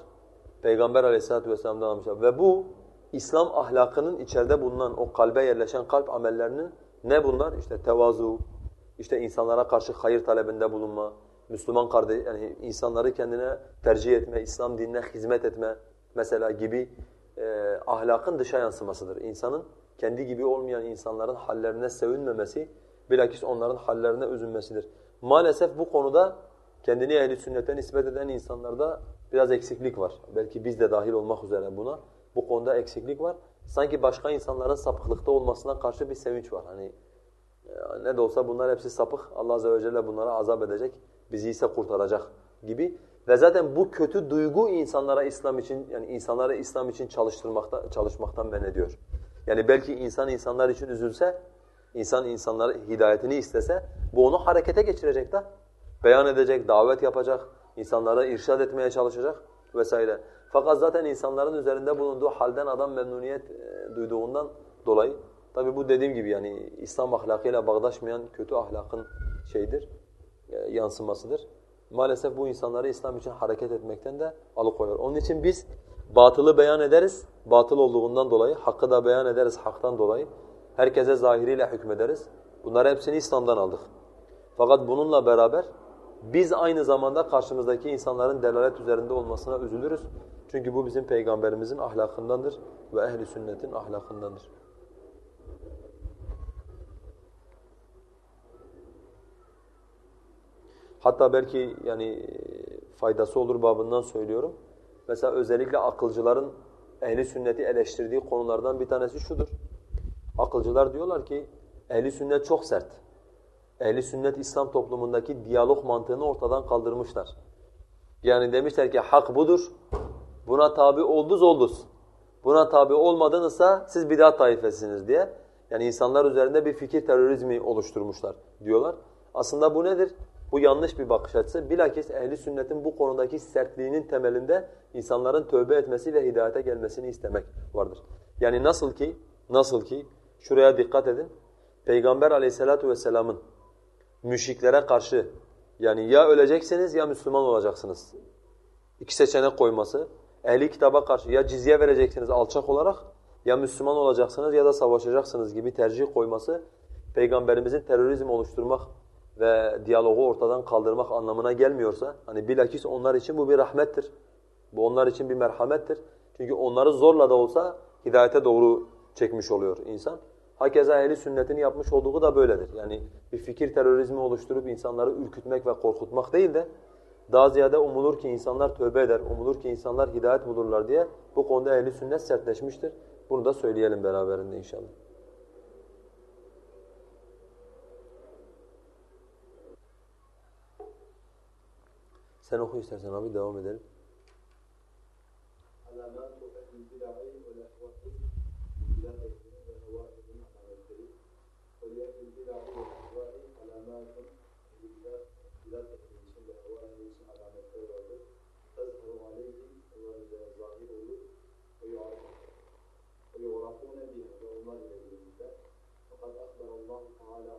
Peygamber aleyhissalatu vesselam'dan almışlar. Ve bu İslam ahlakının içeride bulunan o kalbe yerleşen kalp amellerinin ne bunlar? İşte tevazu, işte insanlara karşı hayır talebinde bulunma, Müslüman kardeş yani insanları kendine tercih etme, İslam dinine hizmet etme mesela gibi e, ahlakın dışa yansımasıdır. İnsanın kendi gibi olmayan insanların hallerine sevinmemesi, bilakis onların hallerine üzülmesidir. Maalesef bu konuda kendini ehli sünnete nispet eden insanlarda biraz eksiklik var. Belki biz de dahil olmak üzere buna. Bu konuda eksiklik var. Sanki başka insanların sapıklıkta olmasına karşı bir sevinç var. Hani e, ne de olsa bunlar hepsi sapık. Allah azze ve celle bunlara azap edecek. Bizi ise kurtaracak gibi. Ve zaten bu kötü duygu insanlara İslam için yani insanları İslam için çalıştırmakta çalışmaktan men ediyor. Yani belki insan insanlar için üzülse, insan insanları hidayetini istese bu onu harekete geçirecek de. Beyan edecek, davet yapacak, insanlara irşad etmeye çalışacak vesaire. Fakat zaten insanların üzerinde bulunduğu halden adam memnuniyet e, duyduğundan dolayı tabi bu dediğim gibi yani İslam ahlakıyla bağdaşmayan kötü ahlakın şeydir, e, yansımasıdır. Maalesef bu insanları İslam için hareket etmekten de alıkoyuyor. Onun için biz batılı beyan ederiz, batıl olduğundan dolayı, hakkı da beyan ederiz haktan dolayı. Herkese zahiriyle hükmederiz. Bunları hepsini İslam'dan aldık. Fakat bununla beraber biz aynı zamanda karşımızdaki insanların delalet üzerinde olmasına üzülürüz. Çünkü bu bizim peygamberimizin ahlakındandır ve ehli sünnetin ahlakındandır. Hatta belki yani faydası olur babından söylüyorum. Mesela özellikle akılcıların ehli sünneti eleştirdiği konulardan bir tanesi şudur. Akılcılar diyorlar ki ehli sünnet çok sert. Ehli sünnet İslam toplumundaki diyalog mantığını ortadan kaldırmışlar. Yani demişler ki hak budur. Buna tabi olduz olduz. Buna tabi olmadınızsa siz bidat taifesiniz diye. Yani insanlar üzerinde bir fikir terörizmi oluşturmuşlar diyorlar. Aslında bu nedir? Bu yanlış bir bakış açısı. Bilakis ehli sünnetin bu konudaki sertliğinin temelinde insanların tövbe etmesi ve hidayete gelmesini istemek vardır. Yani nasıl ki nasıl ki şuraya dikkat edin. Peygamber Aleyhissalatu vesselam'ın müşriklere karşı yani ya öleceksiniz ya Müslüman olacaksınız. İki seçenek koyması. Ehli kitaba karşı ya cizye vereceksiniz alçak olarak ya Müslüman olacaksınız ya da savaşacaksınız gibi tercih koyması Peygamberimizin terörizm oluşturmak ve diyalogu ortadan kaldırmak anlamına gelmiyorsa hani bilakis onlar için bu bir rahmettir. Bu onlar için bir merhamettir. Çünkü onları zorla da olsa hidayete doğru çekmiş oluyor insan. Hakeza ehli sünnetin yapmış olduğu da böyledir. Yani bir fikir terörizmi oluşturup insanları ürkütmek ve korkutmak değil de daha ziyade umulur ki insanlar tövbe eder, umulur ki insanlar hidayet bulurlar diye bu konuda ehli sünnet sertleşmiştir. Bunu da söyleyelim beraberinde inşallah. Sen oku istersen abi devam edelim.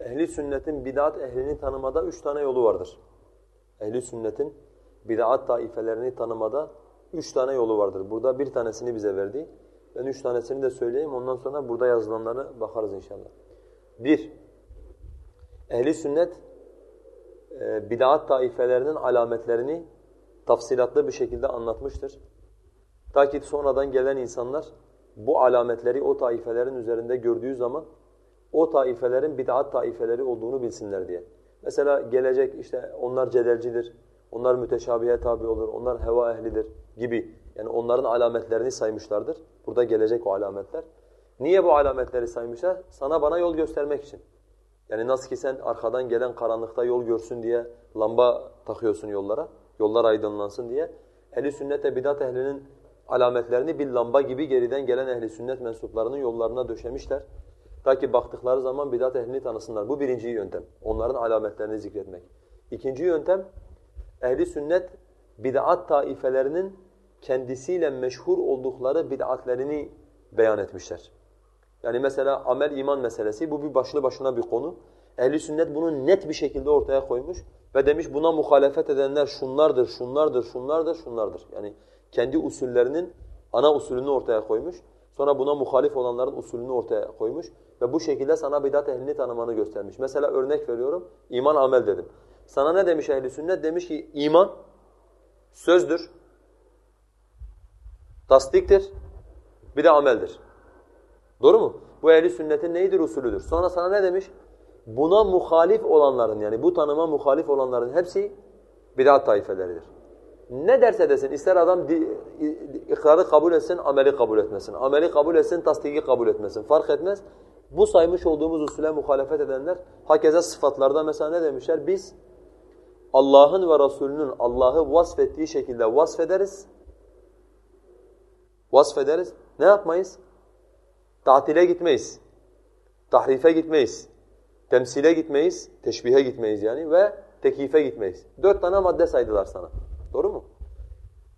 Ehli sünnetin bid'at ehlini tanımada üç tane yolu vardır. Ehli sünnetin bid'at taifelerini tanımada üç tane yolu vardır. Burada bir tanesini bize verdi. Ben üç tanesini de söyleyeyim. Ondan sonra burada yazılanlara bakarız inşallah. Bir, ehli sünnet e, bid'at taifelerinin alametlerini tafsilatlı bir şekilde anlatmıştır. Ta ki sonradan gelen insanlar bu alametleri o taifelerin üzerinde gördüğü zaman o taifelerin bid'at taifeleri olduğunu bilsinler diye. Mesela gelecek işte onlar cedelcidir, onlar müteşabihe tabi olur, onlar heva ehlidir gibi. Yani onların alametlerini saymışlardır. Burada gelecek o alametler. Niye bu alametleri saymışlar? Sana bana yol göstermek için. Yani nasıl ki sen arkadan gelen karanlıkta yol görsün diye lamba takıyorsun yollara, yollar aydınlansın diye. Ehli sünnete bidat ehlinin alametlerini bir lamba gibi geriden gelen ehli sünnet mensuplarının yollarına döşemişler. Ta ki baktıkları zaman bidat ehlini tanısınlar. Bu birinci yöntem. Onların alametlerini zikretmek. İkinci yöntem, ehli sünnet bid'at taifelerinin kendisiyle meşhur oldukları bid'atlerini beyan etmişler. Yani mesela amel iman meselesi bu bir başlı başına bir konu. Ehli sünnet bunu net bir şekilde ortaya koymuş ve demiş buna muhalefet edenler şunlardır, şunlardır, şunlardır, şunlardır. Yani kendi usullerinin ana usulünü ortaya koymuş. Sonra buna muhalif olanların usulünü ortaya koymuş ve bu şekilde sana bidat ehlini tanımanı göstermiş. Mesela örnek veriyorum, iman amel dedim. Sana ne demiş ehli sünnet? Demiş ki iman sözdür, tasdiktir, bir de ameldir. Doğru mu? Bu ehli sünnetin neydir? Usulüdür. Sonra sana ne demiş? Buna muhalif olanların yani bu tanıma muhalif olanların hepsi bidat taifeleridir. Ne derse desin, ister adam ikrarı kabul etsin, ameli kabul etmesin. Ameli kabul etsin, tasdiki kabul etmesin. Fark etmez. Bu saymış olduğumuz usule muhalefet edenler, hakeza sıfatlarda mesela ne demişler? Biz Allah'ın ve Resulünün Allah'ı vasfettiği şekilde vasfederiz. Vasfederiz. Ne yapmayız? Tatile gitmeyiz. Tahrife gitmeyiz. Temsile gitmeyiz. Teşbihe gitmeyiz yani ve tekife gitmeyiz. Dört tane madde saydılar sana. Doğru mu?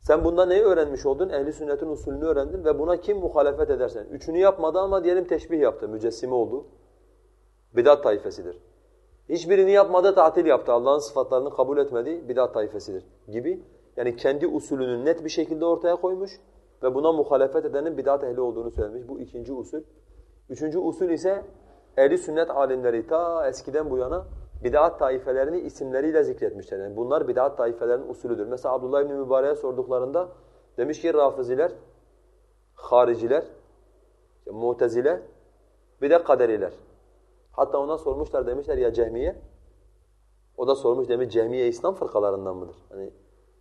Sen bunda neyi öğrenmiş oldun? Ehli sünnetin usulünü öğrendin ve buna kim muhalefet edersen. Üçünü yapmadı ama diyelim teşbih yaptı, mücessime oldu. Bidat taifesidir. Hiçbirini yapmadı, tatil yaptı. Allah'ın sıfatlarını kabul etmedi, bidat taifesidir gibi. Yani kendi usulünü net bir şekilde ortaya koymuş ve buna muhalefet edenin bidat ehli olduğunu söylemiş. Bu ikinci usul. Üçüncü usul ise ehli sünnet alimleri ta eskiden bu yana bid'at taifelerini isimleriyle zikretmişler. Yani bunlar bid'at taifelerinin usulüdür. Mesela Abdullah ibn Mübarek'e sorduklarında demiş ki Rafiziler, hariciler, mutezile, bir de kaderiler. Hatta ona sormuşlar demişler ya Cehmiye. O da sormuş demiş Cehmiye İslam fırkalarından mıdır? Hani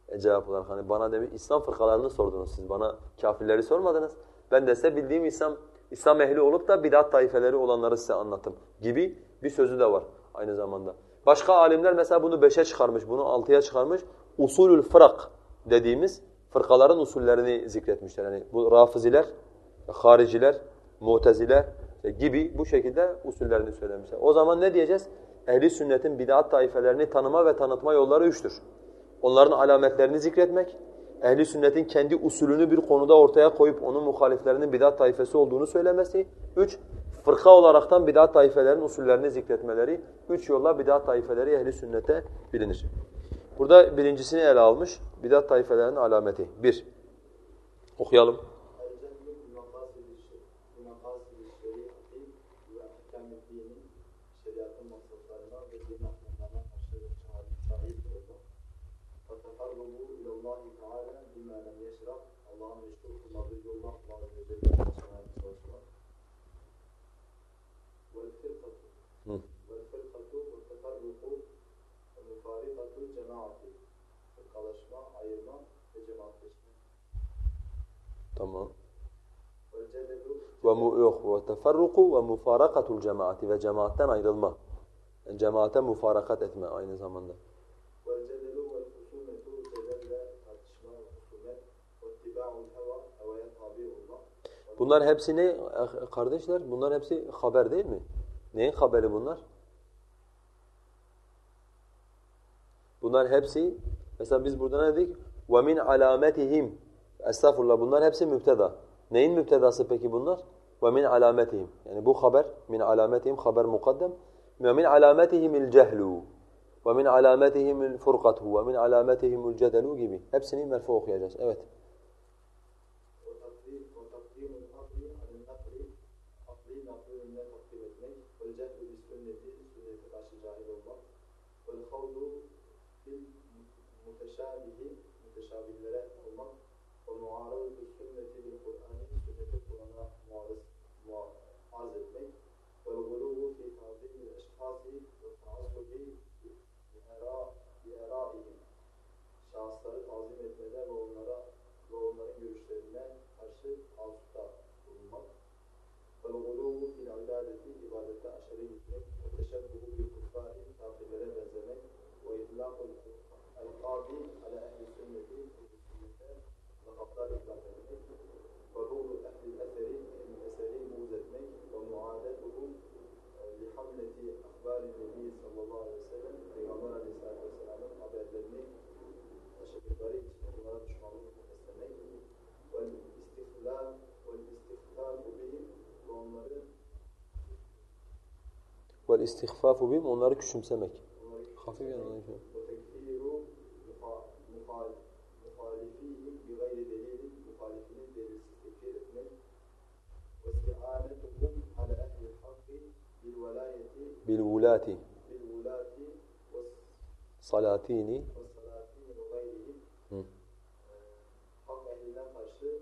e, cevap olarak hani bana demiş İslam fırkalarını sordunuz siz bana kafirleri sormadınız. Ben de size bildiğim İslam İslam ehli olup da bid'at taifeleri olanları size anlattım gibi bir sözü de var aynı zamanda. Başka alimler mesela bunu beşe çıkarmış, bunu altıya çıkarmış. Usulül fırak dediğimiz fırkaların usullerini zikretmişler. Yani bu rafiziler, hariciler, muteziler gibi bu şekilde usullerini söylemişler. O zaman ne diyeceğiz? Ehli sünnetin bid'at taifelerini tanıma ve tanıtma yolları üçtür. Onların alametlerini zikretmek, ehli sünnetin kendi usulünü bir konuda ortaya koyup onun muhaliflerinin bidat taifesi olduğunu söylemesi. Üç, fırka olaraktan bidat taifelerin usullerini zikretmeleri. Üç yolla bidat taifeleri ehli sünnete bilinir. Burada birincisini ele almış. Bidat taifelerinin alameti. Bir. Okuyalım. Tamam. Ve mu yok ve teferruku ve mufarakatul cemaati ve cemaatten ayrılma. Yani cemaate mufarakat etme aynı zamanda. Bunlar hepsi ne kardeşler? Bunlar hepsi haber değil mi? Neyin haberi bunlar? Bunlar hepsi mesela biz burada ne dedik? وَمِنْ عَلَامَتِهِمْ Estağfurullah bunlar hepsi müpteda. Neyin müptedası peki bunlar? Ve min alametihim. Yani bu haber min alametihim haber mukaddem. Ve min alametihim el cehlu. Ve min alametihim el furqatu. Ve min alametihim el cedelu gibi. Hepsini merfu okuyacağız. Evet. Müteşabihi, müteşabihlere olmak ومعارضة السنة بالقرآن سنة القرآن معارض معارض etmek والغلو في تعظيم الأشخاص والتعصب بآراء بآرائهم şahısları tazim etmeler ve onlara ve onların görüşlerine karşı alçıda bulunmak. وَالْغُلُوُ فِي الْعِبَادَةِ ibadette aşırı gitmek, وَتَشَبُّهُ بِالْكُفَّارِ kafirlere benzemek, وَاِطْلَاقُ الْقَابِ عَلَى اَهْلِ السُنَّةِ sünnete Kaplar ikramedik. Ve ruhu ehli eseri, ehli eseri buğz etmek ve muadetuhum ee, li hamleti ahbari nebi sallallahu aleyhi ve sellem Peygamber aleyhissalatü vesselamın haberlerini taşıdıkları için onlara düşmanlık beslemek ve istihlal ve istihlal bihim ve onları ve istihfafu bihim onları küçümsemek. Hafif yanına. Ve tekfiru muhalif gayrihim Hı. hak ehline karşı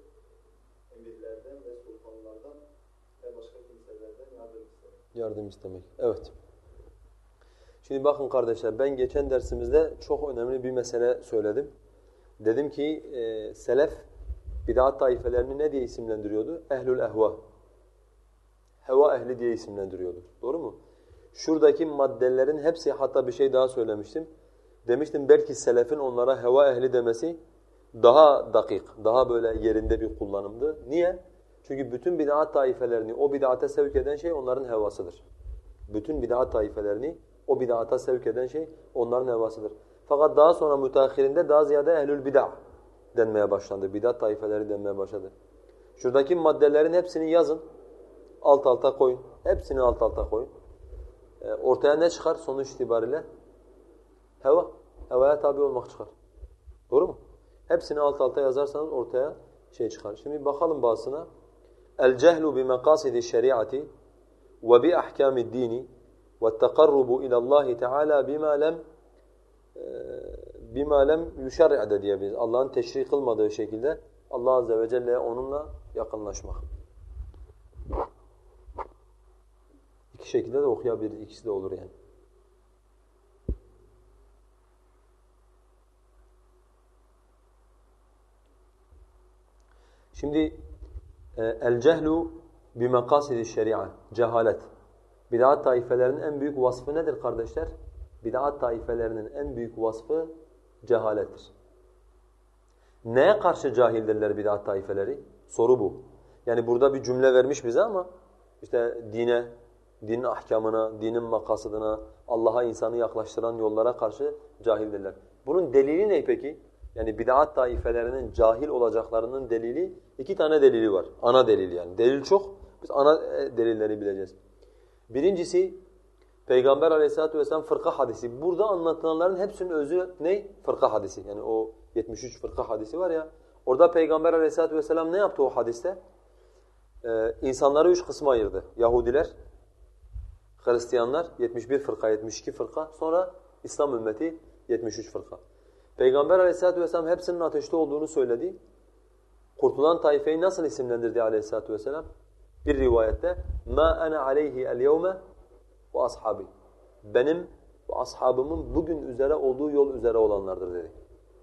emirlerden ve sultanlardan ve başka kimselerden yardım istemek. Yardım istemek. Evet. Şimdi bakın kardeşler ben geçen dersimizde çok önemli bir mesele söyledim. Dedim ki e, selef bid'at taifelerini ne diye isimlendiriyordu? Ehlül ehva. Heva ehli diye isimlendiriyordu. Doğru mu? Şuradaki maddelerin hepsi hatta bir şey daha söylemiştim. Demiştim belki selefin onlara heva ehli demesi daha dakik, daha böyle yerinde bir kullanımdı. Niye? Çünkü bütün bid'at taifelerini o bid'ate sevk eden şey onların hevasıdır. Bütün bid'at taifelerini o bid'ata sevk eden şey onların hevasıdır. Fakat daha sonra müteahhirinde daha ziyade ehlül bid'a denmeye başlandı. Bid'at taifeleri denmeye başladı. Şuradaki maddelerin hepsini yazın. Alt alta koyun. Hepsini alt alta koyun. E, ortaya ne çıkar sonuç itibariyle? Heva. Hevaya tabi olmak çıkar. Doğru mu? Hepsini alt alta yazarsanız ortaya şey çıkar. Şimdi bakalım bazısına. El cehlu bi maqasidi şeriati ve bi ahkami dini ve tekarrubu ila Allah Teala bima lem bima lem yuşer'i de diyebiliriz. Allah'ın teşri kılmadığı şekilde Allah azze ve celle'ye onunla yakınlaşmak. İki şekilde de okuyabiliriz. İkisi de olur yani. Şimdi e, el cehlu bi makasidi şeria, cehalet. Bid'at taifelerinin en büyük vasfı nedir kardeşler? Bid'at taifelerinin en büyük vasfı cehalettir. Neye karşı cahildirler bid'at taifeleri? Soru bu. Yani burada bir cümle vermiş bize ama işte dine, dinin ahkamına, dinin makasıdına, Allah'a insanı yaklaştıran yollara karşı cahildirler. Bunun delili ne peki? Yani bid'at taifelerinin cahil olacaklarının delili, iki tane delili var. Ana delil yani. Delil çok, biz ana delilleri bileceğiz. Birincisi, Peygamber aleyhissalatu vesselam fırka hadisi. Burada anlatılanların hepsinin özü ne? Fırka hadisi. Yani o 73 fırka hadisi var ya. Orada Peygamber aleyhissalatu vesselam ne yaptı o hadiste? Ee, insanları üç kısma ayırdı. Yahudiler, Hristiyanlar 71 fırka, 72 fırka. Sonra İslam ümmeti 73 fırka. Peygamber aleyhissalatu vesselam hepsinin ateşte olduğunu söyledi. Kurtulan taifeyi nasıl isimlendirdi aleyhissalatu vesselam? Bir rivayette ma ana aleyhi el yevme ve ashabi. Benim ve ashabımın bugün üzere olduğu yol üzere olanlardır dedi.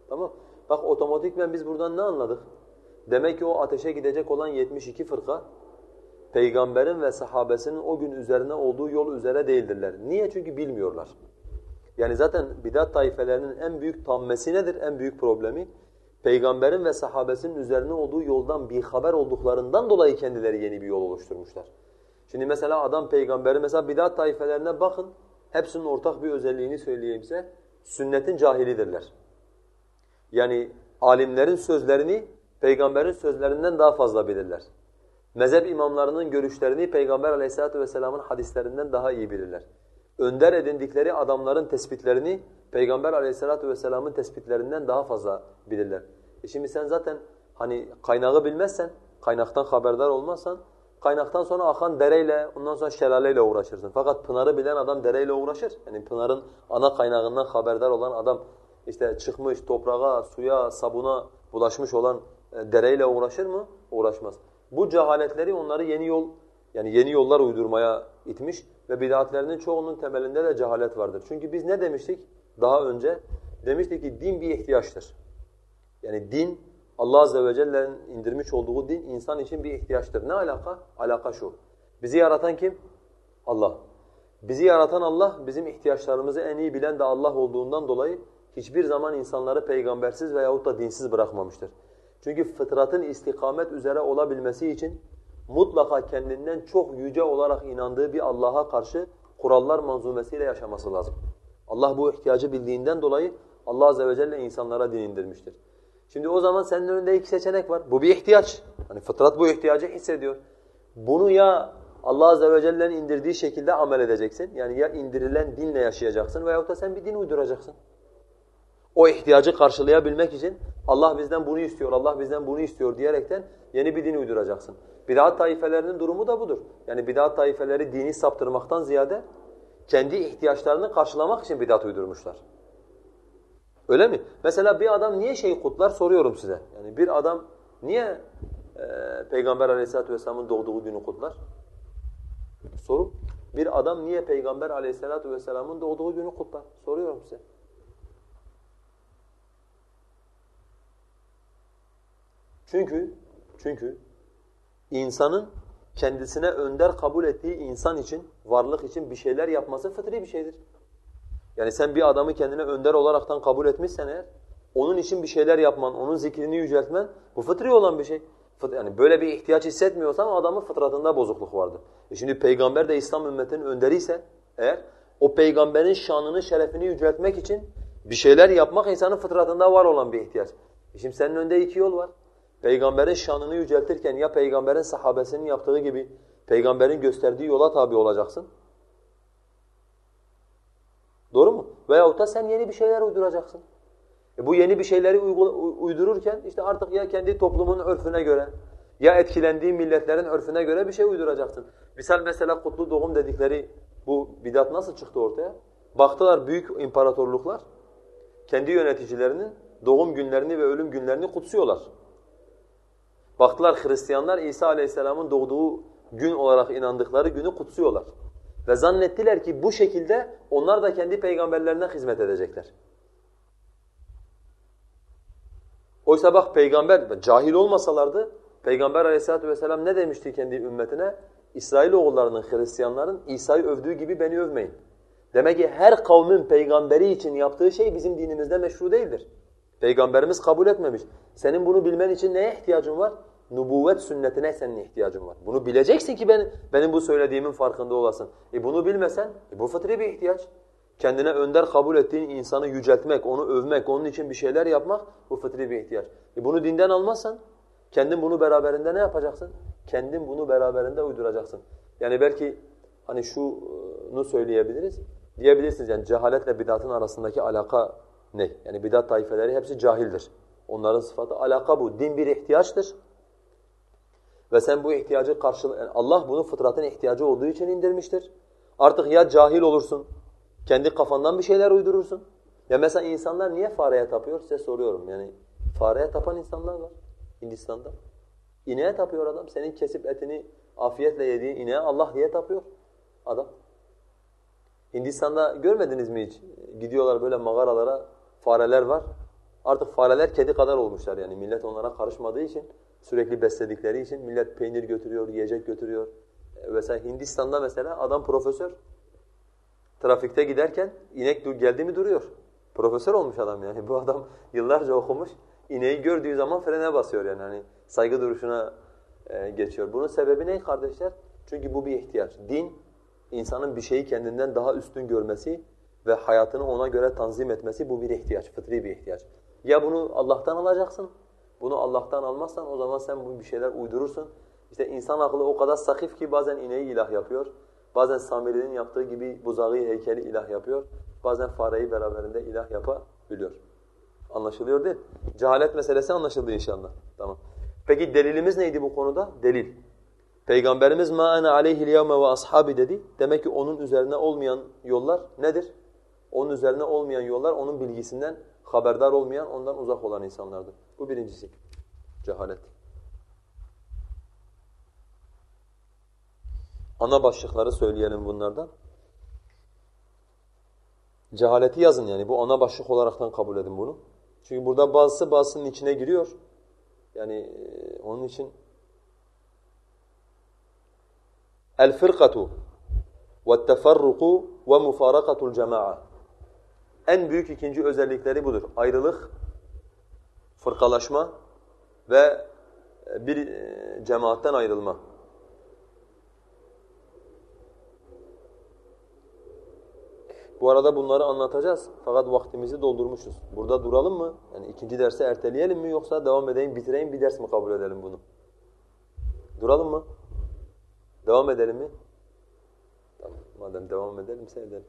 Tamam? Bak otomatikmen biz buradan ne anladık? Demek ki o ateşe gidecek olan 72 fırka peygamberin ve sahabesinin o gün üzerine olduğu yol üzere değildirler. Niye? Çünkü bilmiyorlar. Yani zaten bidat taifelerinin en büyük tammesi nedir? En büyük problemi peygamberin ve sahabesinin üzerine olduğu yoldan bir haber olduklarından dolayı kendileri yeni bir yol oluşturmuşlar. Şimdi mesela adam peygamberi mesela bidat taifelerine bakın. Hepsinin ortak bir özelliğini söyleyeyim size. Sünnetin cahilidirler. Yani alimlerin sözlerini peygamberin sözlerinden daha fazla bilirler. Mezhep imamlarının görüşlerini peygamber aleyhissalatu vesselamın hadislerinden daha iyi bilirler. Önder edindikleri adamların tespitlerini peygamber aleyhissalatu vesselamın tespitlerinden daha fazla bilirler. E şimdi sen zaten hani kaynağı bilmezsen, kaynaktan haberdar olmazsan kaynaktan sonra akan dereyle, ondan sonra şelaleyle uğraşırsın. Fakat pınarı bilen adam dereyle uğraşır. Yani pınarın ana kaynağından haberdar olan adam işte çıkmış toprağa, suya, sabuna bulaşmış olan e, dereyle uğraşır mı? Uğraşmaz. Bu cehaletleri onları yeni yol yani yeni yollar uydurmaya itmiş ve bid'atlerinin çoğunun temelinde de cehalet vardır. Çünkü biz ne demiştik daha önce? Demiştik ki din bir ihtiyaçtır. Yani din Allah azze ve celle'nin indirmiş olduğu din insan için bir ihtiyaçtır. Ne alaka? Alaka şu. Bizi yaratan kim? Allah. Bizi yaratan Allah, bizim ihtiyaçlarımızı en iyi bilen de Allah olduğundan dolayı hiçbir zaman insanları peygambersiz veyahut da dinsiz bırakmamıştır. Çünkü fıtratın istikamet üzere olabilmesi için mutlaka kendinden çok yüce olarak inandığı bir Allah'a karşı kurallar manzumesiyle yaşaması lazım. Allah bu ihtiyacı bildiğinden dolayı Allah azze ve celle insanlara din indirmiştir. Şimdi o zaman senin önünde iki seçenek var. Bu bir ihtiyaç. Hani fıtrat bu ihtiyacı hissediyor. Bunu ya Allah azze ve celle'nin indirdiği şekilde amel edeceksin. Yani ya indirilen dinle yaşayacaksın veyahut da sen bir din uyduracaksın. O ihtiyacı karşılayabilmek için Allah bizden bunu istiyor, Allah bizden bunu istiyor diyerekten yeni bir din uyduracaksın. Bid'at taifelerinin durumu da budur. Yani bid'at taifeleri dini saptırmaktan ziyade kendi ihtiyaçlarını karşılamak için bid'at uydurmuşlar. Öyle mi? Mesela bir adam niye şeyi kutlar soruyorum size. Yani bir adam niye e, Peygamber aleyhissalatu vesselamın doğduğu günü kutlar? Soru. Bir adam niye Peygamber aleyhissalatu vesselamın doğduğu günü kutlar? Soruyorum size. Çünkü çünkü insanın kendisine önder kabul ettiği insan için, varlık için bir şeyler yapması fıtri bir şeydir. Yani sen bir adamı kendine önder olaraktan kabul etmişsen eğer, onun için bir şeyler yapman, onun zikrini yüceltmen bu fıtri olan bir şey. Yani böyle bir ihtiyaç hissetmiyorsan adamın fıtratında bozukluk vardır. E şimdi peygamber de İslam ümmetinin önderiyse eğer o peygamberin şanını, şerefini yüceltmek için bir şeyler yapmak insanın fıtratında var olan bir ihtiyaç. E şimdi senin önünde iki yol var. Peygamberin şanını yüceltirken ya peygamberin sahabesinin yaptığı gibi peygamberin gösterdiği yola tabi olacaksın. Doğru mu? Veyahut da sen yeni bir şeyler uyduracaksın. E bu yeni bir şeyleri uydururken işte artık ya kendi toplumun örfüne göre ya etkilendiği milletlerin örfüne göre bir şey uyduracaksın. Misal mesela kutlu doğum dedikleri bu bidat nasıl çıktı ortaya? Baktılar büyük imparatorluklar kendi yöneticilerinin doğum günlerini ve ölüm günlerini kutsuyorlar. Baktılar Hristiyanlar İsa Aleyhisselam'ın doğduğu gün olarak inandıkları günü kutsuyorlar. Ve zannettiler ki bu şekilde onlar da kendi peygamberlerine hizmet edecekler. Oysa bak peygamber, cahil olmasalardı Peygamber aleyhissalatu vesselam ne demişti kendi ümmetine? İsrailoğullarının, Hristiyanların İsa'yı övdüğü gibi beni övmeyin. Demek ki her kavmin peygamberi için yaptığı şey bizim dinimizde meşru değildir. Peygamberimiz kabul etmemiş. Senin bunu bilmen için neye ihtiyacın var? Nubuvvet sünnetine senin ihtiyacın var. Bunu bileceksin ki ben, benim bu söylediğimin farkında olasın. E bunu bilmesen, e bu fıtri bir ihtiyaç. Kendine önder kabul ettiğin insanı yüceltmek, onu övmek, onun için bir şeyler yapmak bu fıtri bir ihtiyaç. E bunu dinden almazsan, kendin bunu beraberinde ne yapacaksın? Kendin bunu beraberinde uyduracaksın. Yani belki hani şunu söyleyebiliriz. Diyebilirsiniz yani cehaletle bidatın arasındaki alaka ne? Yani bidat taifeleri hepsi cahildir. Onların sıfatı alaka bu. Din bir ihtiyaçtır. Ve sen bu ihtiyacı karşıl yani Allah bunu fıtratın ihtiyacı olduğu için indirmiştir. Artık ya cahil olursun, kendi kafandan bir şeyler uydurursun. Ya mesela insanlar niye fareye tapıyor size soruyorum. Yani fareye tapan insanlar var Hindistan'da. İneğe tapıyor adam. Senin kesip etini afiyetle yediğin ineğe Allah diye tapıyor adam. Hindistan'da görmediniz mi hiç? Gidiyorlar böyle mağaralara, fareler var. Artık fareler kedi kadar olmuşlar yani millet onlara karışmadığı için, sürekli besledikleri için millet peynir götürüyor, yiyecek götürüyor. E, mesela Hindistan'da mesela adam profesör. Trafikte giderken inek geldi mi duruyor. Profesör olmuş adam yani. (laughs) Bu adam yıllarca okumuş. İneği gördüğü zaman frene basıyor yani. Hani saygı duruşuna e, geçiyor. Bunun sebebi ne kardeşler? Çünkü bu bir ihtiyaç. Din, insanın bir şeyi kendinden daha üstün görmesi ve hayatını ona göre tanzim etmesi bu bir ihtiyaç, fıtri bir ihtiyaç. Ya bunu Allah'tan alacaksın, bunu Allah'tan almazsan o zaman sen bu bir şeyler uydurursun. İşte insan aklı o kadar sakif ki bazen ineği ilah yapıyor, bazen Samiri'nin yaptığı gibi buzağı heykeli ilah yapıyor, bazen fareyi beraberinde ilah yapabiliyor. Anlaşılıyor değil Cehalet meselesi anlaşıldı inşallah. Tamam. Peki delilimiz neydi bu konuda? Delil. Peygamberimiz ma ana aleyhil yevme ve ashabi dedi. Demek ki onun üzerine olmayan yollar nedir? Onun üzerine olmayan yollar onun bilgisinden haberdar olmayan, ondan uzak olan insanlardır. Bu birincisi. Cehalet. Ana başlıkları söyleyelim bunlardan. Cehaleti yazın yani bu ana başlık olaraktan kabul edin bunu. Çünkü burada bazısı bazısının içine giriyor. Yani e, onun için el fırkatu ve teferruku ve mufarakatul cema'a. En büyük ikinci özellikleri budur. Ayrılık, fırkalaşma ve bir e, cemaatten ayrılma. Bu arada bunları anlatacağız fakat vaktimizi doldurmuşuz. Burada duralım mı? Yani ikinci dersi erteleyelim mi yoksa devam edeyim, bitireyim bir ders mi kabul edelim bunu? Duralım mı? Devam edelim mi? Tamam. Madem devam edelimse edelim.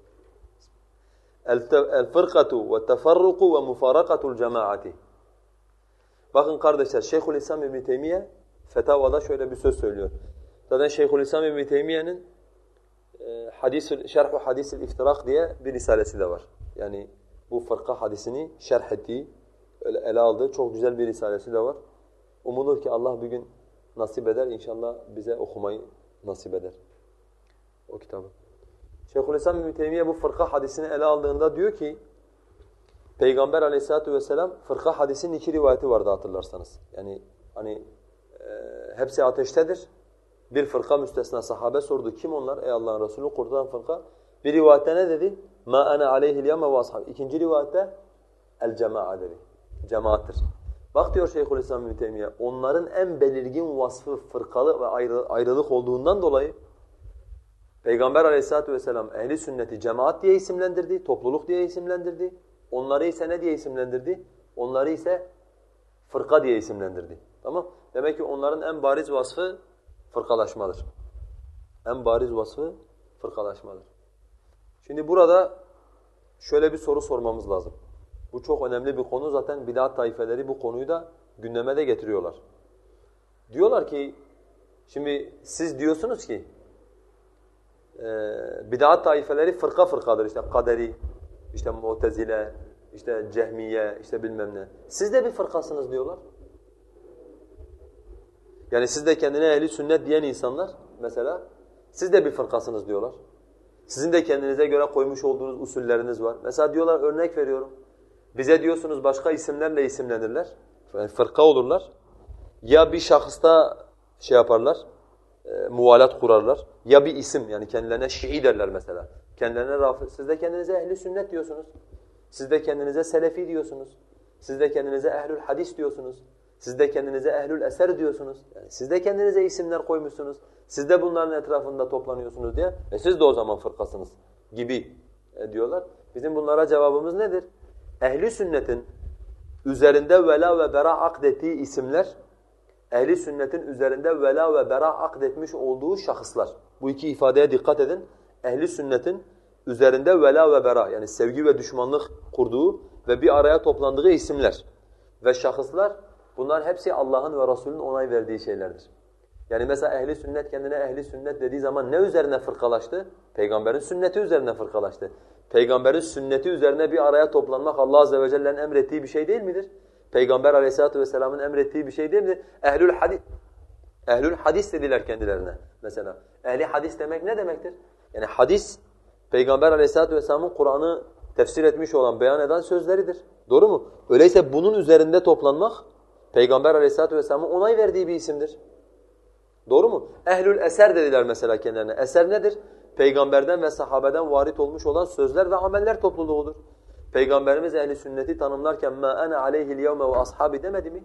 El-fırkatu ve teferruku ve mufarakatul cemaati. Bakın kardeşler Şeyhülislam İbn Teymiye Fetavada şöyle bir söz söylüyor. Zaten Şeyhülislam İbn Teymiye'nin e, hadis şerhu hadisil iftirak diye bir risalesi de var. Yani bu fırka hadisini şerh ettiği, öyle ele aldığı çok güzel bir risalesi de var. Umulur ki Allah bir gün nasip eder inşallah bize okumayı nasip eder. O kitabı. Şeyhülislam İbn bu fırka hadisini ele aldığında diyor ki Peygamber Aleyhissalatu vesselam fırka hadisinin iki rivayeti vardı hatırlarsanız. Yani hani e, hepsi ateştedir. Bir fırka müstesna sahabe sordu. Kim onlar? Ey Allah'ın Resulü kurtulan fırka. Bir rivayette ne dedi? Ma ana aleyhil yeme ve ashabi. İkinci rivayette el cema'a dedi. Cemaattir. Bak diyor Şeyhülislam İbn onların en belirgin vasfı fırkalı ve ayrı, ayrılık olduğundan dolayı Peygamber Aleyhissalatu vesselam ehli sünneti cemaat diye isimlendirdi, topluluk diye isimlendirdi. Onları ise ne diye isimlendirdi? Onları ise fırka diye isimlendirdi. Tamam? Demek ki onların en bariz vasfı fırkalaşmadır. En bariz vasfı fırkalaşmadır. Şimdi burada şöyle bir soru sormamız lazım. Bu çok önemli bir konu. Zaten bid'at taifeleri bu konuyu da gündeme de getiriyorlar. Diyorlar ki, şimdi siz diyorsunuz ki, e, bid'at taifeleri fırka fırkadır. İşte kaderi, işte mutezile, işte cehmiye, işte bilmem ne. Siz de bir fırkasınız diyorlar. Yani siz de kendine ehli sünnet diyen insanlar mesela, siz de bir fırkasınız diyorlar. Sizin de kendinize göre koymuş olduğunuz usulleriniz var. Mesela diyorlar örnek veriyorum. Bize diyorsunuz başka isimlerle isimlenirler. Yani fırka olurlar. Ya bir şahısta şey yaparlar, e, muvalat kurarlar. Ya bir isim yani kendilerine Şii derler mesela. Kendilerine rafı. Siz de kendinize ehli sünnet diyorsunuz. Siz de kendinize selefi diyorsunuz. Siz de kendinize ehlül hadis diyorsunuz. Siz de kendinize ehlül eser diyorsunuz. Yani siz de kendinize isimler koymuşsunuz. Siz de bunların etrafında toplanıyorsunuz diye. E siz de o zaman fırkasınız gibi e, diyorlar. Bizim bunlara cevabımız nedir? Ehli sünnetin üzerinde vela ve bera akdettiği isimler, ehli sünnetin üzerinde vela ve bera akdetmiş olduğu şahıslar. Bu iki ifadeye dikkat edin. Ehli sünnetin üzerinde vela ve bera yani sevgi ve düşmanlık kurduğu ve bir araya toplandığı isimler ve şahıslar bunlar hepsi Allah'ın ve Resulünün onay verdiği şeylerdir. Yani mesela ehli sünnet kendine ehli sünnet dediği zaman ne üzerine fırkalaştı? Peygamberin sünneti üzerine fırkalaştı. Peygamberin sünneti üzerine bir araya toplanmak Allah azze ve celle'nin emrettiği bir şey değil midir? Peygamber aleyhissalatu vesselamın emrettiği bir şey değil midir? Ehlül hadis Ehlül hadis dediler kendilerine mesela. Ehli hadis demek ne demektir? Yani hadis Peygamber aleyhissalatu vesselamın Kur'an'ı tefsir etmiş olan, beyan eden sözleridir. Doğru mu? Öyleyse bunun üzerinde toplanmak Peygamber aleyhissalatu vesselamın onay verdiği bir isimdir. Doğru mu? Ehlül eser dediler mesela kendilerine. Eser nedir? Peygamberden ve sahabeden varit olmuş olan sözler ve ameller topluluğudur. Peygamberimiz ehli sünneti tanımlarken ma ana aleyhi'l yevme ve ashabi demedi mi?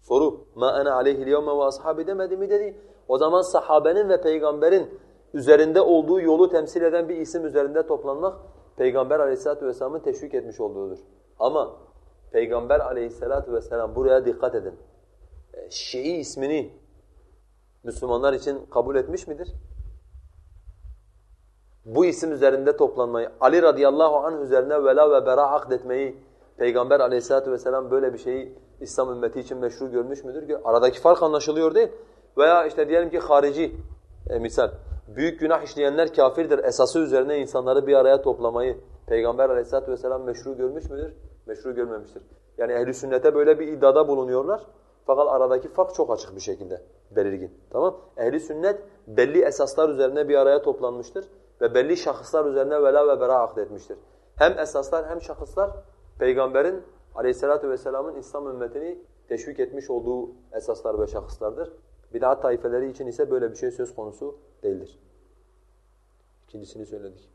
Soru. Ma ana aleyhi'l yevme ve ashabi demedi mi dedi. O zaman sahabenin ve peygamberin üzerinde olduğu yolu temsil eden bir isim üzerinde toplanmak Peygamber aleyhissalatu vesselamın teşvik etmiş olduğudur. Ama Peygamber aleyhissalatu vesselam buraya dikkat edin. E, Şii ismini Müslümanlar için kabul etmiş midir? Bu isim üzerinde toplanmayı, Ali radıyallahu anh üzerine vela ve bera akdetmeyi Peygamber aleyhissalatu vesselam böyle bir şeyi İslam ümmeti için meşru görmüş müdür? Aradaki fark anlaşılıyor değil. Veya işte diyelim ki harici e, misal, büyük günah işleyenler kafirdir esası üzerine insanları bir araya toplamayı Peygamber aleyhissalatu vesselam meşru görmüş müdür? Meşru görmemiştir. Yani ehli sünnete böyle bir iddiada bulunuyorlar. Fakat aradaki fark çok açık bir şekilde belirgin. Tamam? Ehli sünnet belli esaslar üzerine bir araya toplanmıştır ve belli şahıslar üzerine vela ve bera akdetmiştir. Hem esaslar hem şahıslar peygamberin aleyhissalatu vesselamın İslam ümmetini teşvik etmiş olduğu esaslar ve şahıslardır. Bid'at taifeleri için ise böyle bir şey söz konusu değildir. İkincisini söyledik.